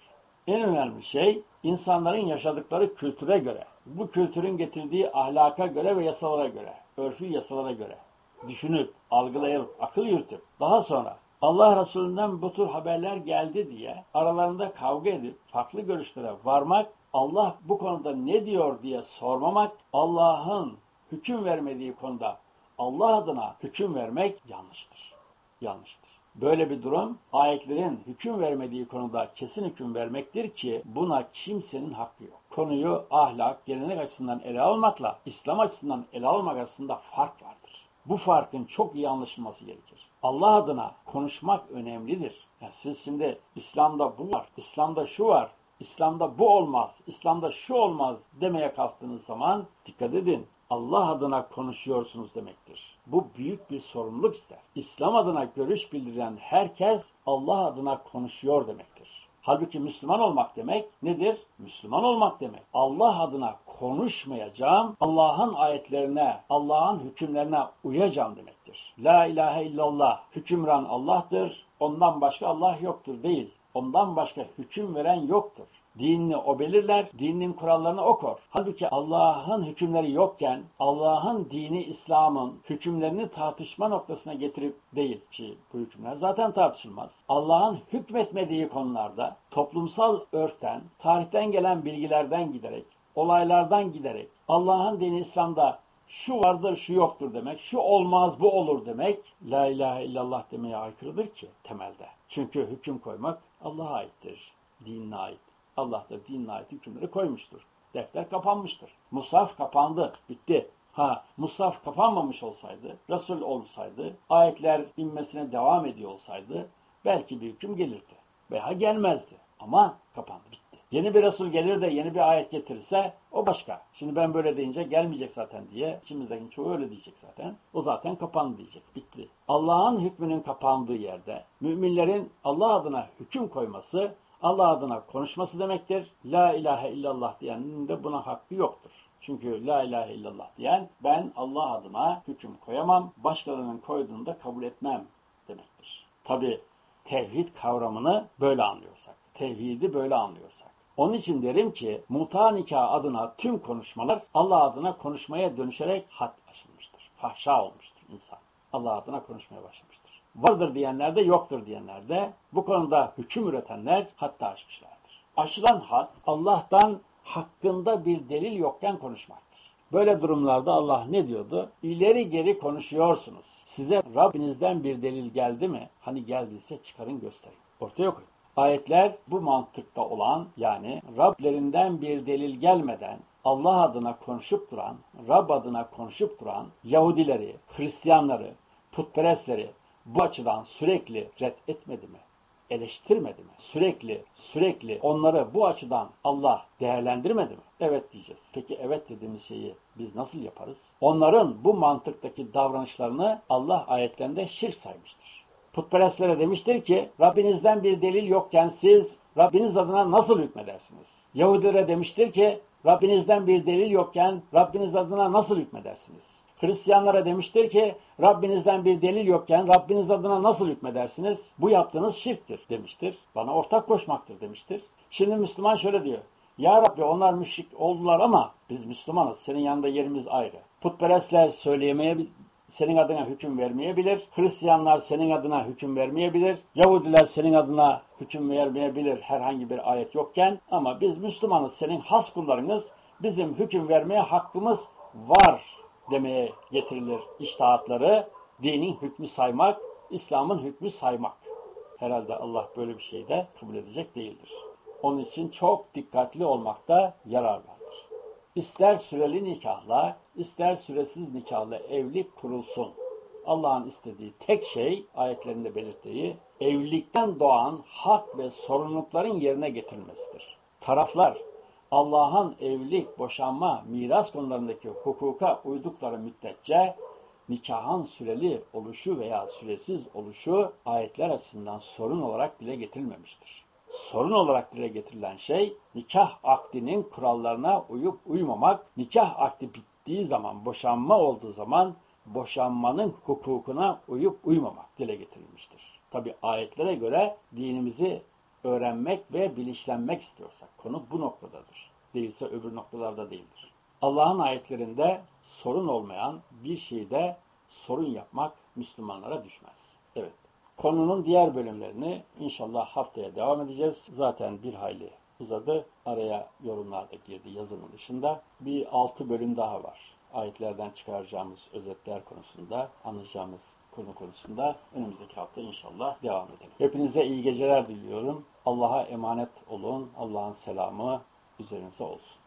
En önemli şey insanların yaşadıkları kültüre göre, bu kültürün getirdiği ahlaka göre ve yasalara göre, örfü yasalara göre düşünüp, algılayıp, akıl yürütüp daha sonra Allah Resulü'nden bu tür haberler geldi diye aralarında kavga edip farklı görüşlere varmak, Allah bu konuda ne diyor diye sormamak, Allah'ın hüküm vermediği konuda Allah adına hüküm vermek yanlıştır. Yanlıştır. Böyle bir durum ayetlerin hüküm vermediği konuda kesin hüküm vermektir ki buna kimsenin hakkı yok. Konuyu ahlak, gelenek açısından ele almakla İslam açısından ele almak arasında fark vardır. Bu farkın çok iyi anlaşılması gerekir. Allah adına konuşmak önemlidir. Yani siz şimdi İslam'da bu var, İslam'da şu var, İslam'da bu olmaz, İslam'da şu olmaz demeye kalktığınız zaman dikkat edin. Allah adına konuşuyorsunuz demektir. Bu büyük bir sorumluluk ister. İslam adına görüş bildiren herkes Allah adına konuşuyor demektir. Halbuki Müslüman olmak demek nedir? Müslüman olmak demek. Allah adına konuşmayacağım, Allah'ın ayetlerine, Allah'ın hükümlerine uyacağım demektir. La ilahe illallah, hükümran Allah'tır, ondan başka Allah yoktur değil. Ondan başka hüküm veren yoktur. Dinini o belirler, dininin kurallarını o kor. Halbuki Allah'ın hükümleri yokken Allah'ın dini İslam'ın hükümlerini tartışma noktasına getirip değil ki bu hükümler zaten tartışılmaz. Allah'ın hükmetmediği konularda toplumsal örften, tarihten gelen bilgilerden giderek, olaylardan giderek Allah'ın dini İslam'da şu vardır, şu yoktur demek, şu olmaz, bu olur demek, la ilahe illallah demeye aykırıdır ki temelde. Çünkü hüküm koymak Allah'a aittir, dinine ait. Allah da dinine ait hükümleri koymuştur. Defter kapanmıştır. Musaf kapandı, bitti. Ha, Musaf kapanmamış olsaydı, Resul olsaydı, ayetler inmesine devam ediyor olsaydı belki bir hüküm gelirdi. Veya gelmezdi. Ama kapandı, bitti. Yeni bir Resul gelir de yeni bir ayet getirirse o başka. Şimdi ben böyle deyince gelmeyecek zaten diye içimizdeki çoğu öyle diyecek zaten. O zaten kapandı diyecek. Bitti. Allah'ın hükmünün kapandığı yerde müminlerin Allah adına hüküm koyması Allah adına konuşması demektir. La ilahe illallah diyenin de buna hakkı yoktur. Çünkü la ilahe illallah diyen ben Allah adına hüküm koyamam, başkalarının koyduğunu da kabul etmem demektir. Tabi tevhid kavramını böyle anlıyorsak, tevhidi böyle anlıyorsak. Onun için derim ki muta nikah adına tüm konuşmalar Allah adına konuşmaya dönüşerek had aşılmıştır. Fahşa olmuştur insan. Allah adına konuşmaya başlamıştır. Vardır diyenler de yoktur diyenler de bu konuda hüküm üretenler hatta aşmışlardır. Aşılan had Allah'tan hakkında bir delil yokken konuşmaktır. Böyle durumlarda Allah ne diyordu? İleri geri konuşuyorsunuz. Size Rabbinizden bir delil geldi mi? Hani geldiyse çıkarın gösterin. Ortaya koyun. Ayetler bu mantıkta olan yani Rablerinden bir delil gelmeden Allah adına konuşup duran, Rab adına konuşup duran Yahudileri, Hristiyanları, putperestleri bu açıdan sürekli red etmedi mi? Eleştirmedi mi? Sürekli, sürekli onları bu açıdan Allah değerlendirmedi mi? Evet diyeceğiz. Peki evet dediğimiz şeyi biz nasıl yaparız? Onların bu mantıktaki davranışlarını Allah ayetlerinde şirk saymıştır. Putperestlere demiştir ki Rabbinizden bir delil yokken siz Rabbiniz adına nasıl hükmedersiniz? Yahudilere demiştir ki Rabbinizden bir delil yokken Rabbiniz adına nasıl hükmedersiniz? Hristiyanlara demiştir ki Rabbinizden bir delil yokken Rabbiniz adına nasıl hükmedersiniz? Bu yaptığınız şirktir demiştir. Bana ortak koşmaktır demiştir. Şimdi Müslüman şöyle diyor. Ya Rabbi onlar müşrik oldular ama biz Müslümanız. Senin yanında yerimiz ayrı. Putperestler söyleyemeye senin adına hüküm vermeyebilir. Hristiyanlar senin adına hüküm vermeyebilir. Yahudiler senin adına hüküm vermeyebilir herhangi bir ayet yokken. Ama biz Müslümanız, senin has kullarınız. Bizim hüküm vermeye hakkımız var demeye getirilir iştahatları. Dinin hükmü saymak, İslam'ın hükmü saymak. Herhalde Allah böyle bir şeyi de kabul edecek değildir. Onun için çok dikkatli olmakta yarar vardır. İster süreli nikahla, ister süresiz nikahla evlilik kurulsun. Allah'ın istediği tek şey, ayetlerinde belirttiği, evlilikten doğan hak ve sorumlulukların yerine getirilmesidir. Taraflar, Allah'ın evlilik, boşanma, miras konularındaki hukuka uydukları müddetçe nikahın süreli oluşu veya süresiz oluşu ayetler açısından sorun olarak dile getirilmemiştir. Sorun olarak dile getirilen şey nikah akdinin kurallarına uyup uymamak, nikah akdi bittiği zaman, boşanma olduğu zaman boşanmanın hukukuna uyup uymamak dile getirilmiştir. Tabi ayetlere göre dinimizi öğrenmek ve bilinçlenmek istiyorsak konu bu noktadadır. Değilse öbür noktalarda değildir. Allah'ın ayetlerinde sorun olmayan bir şeyde sorun yapmak Müslümanlara düşmez. Evet. Konunun diğer bölümlerini inşallah haftaya devam edeceğiz. Zaten bir hayli uzadı. Araya yorumlar da girdi yazının dışında. Bir altı bölüm daha var. Ayetlerden çıkaracağımız özetler konusunda, anlayacağımız konu konusunda önümüzdeki hafta inşallah devam edelim. Hepinize iyi geceler diliyorum. Allah'a emanet olun. Allah'ın selamı üzerinize olsun.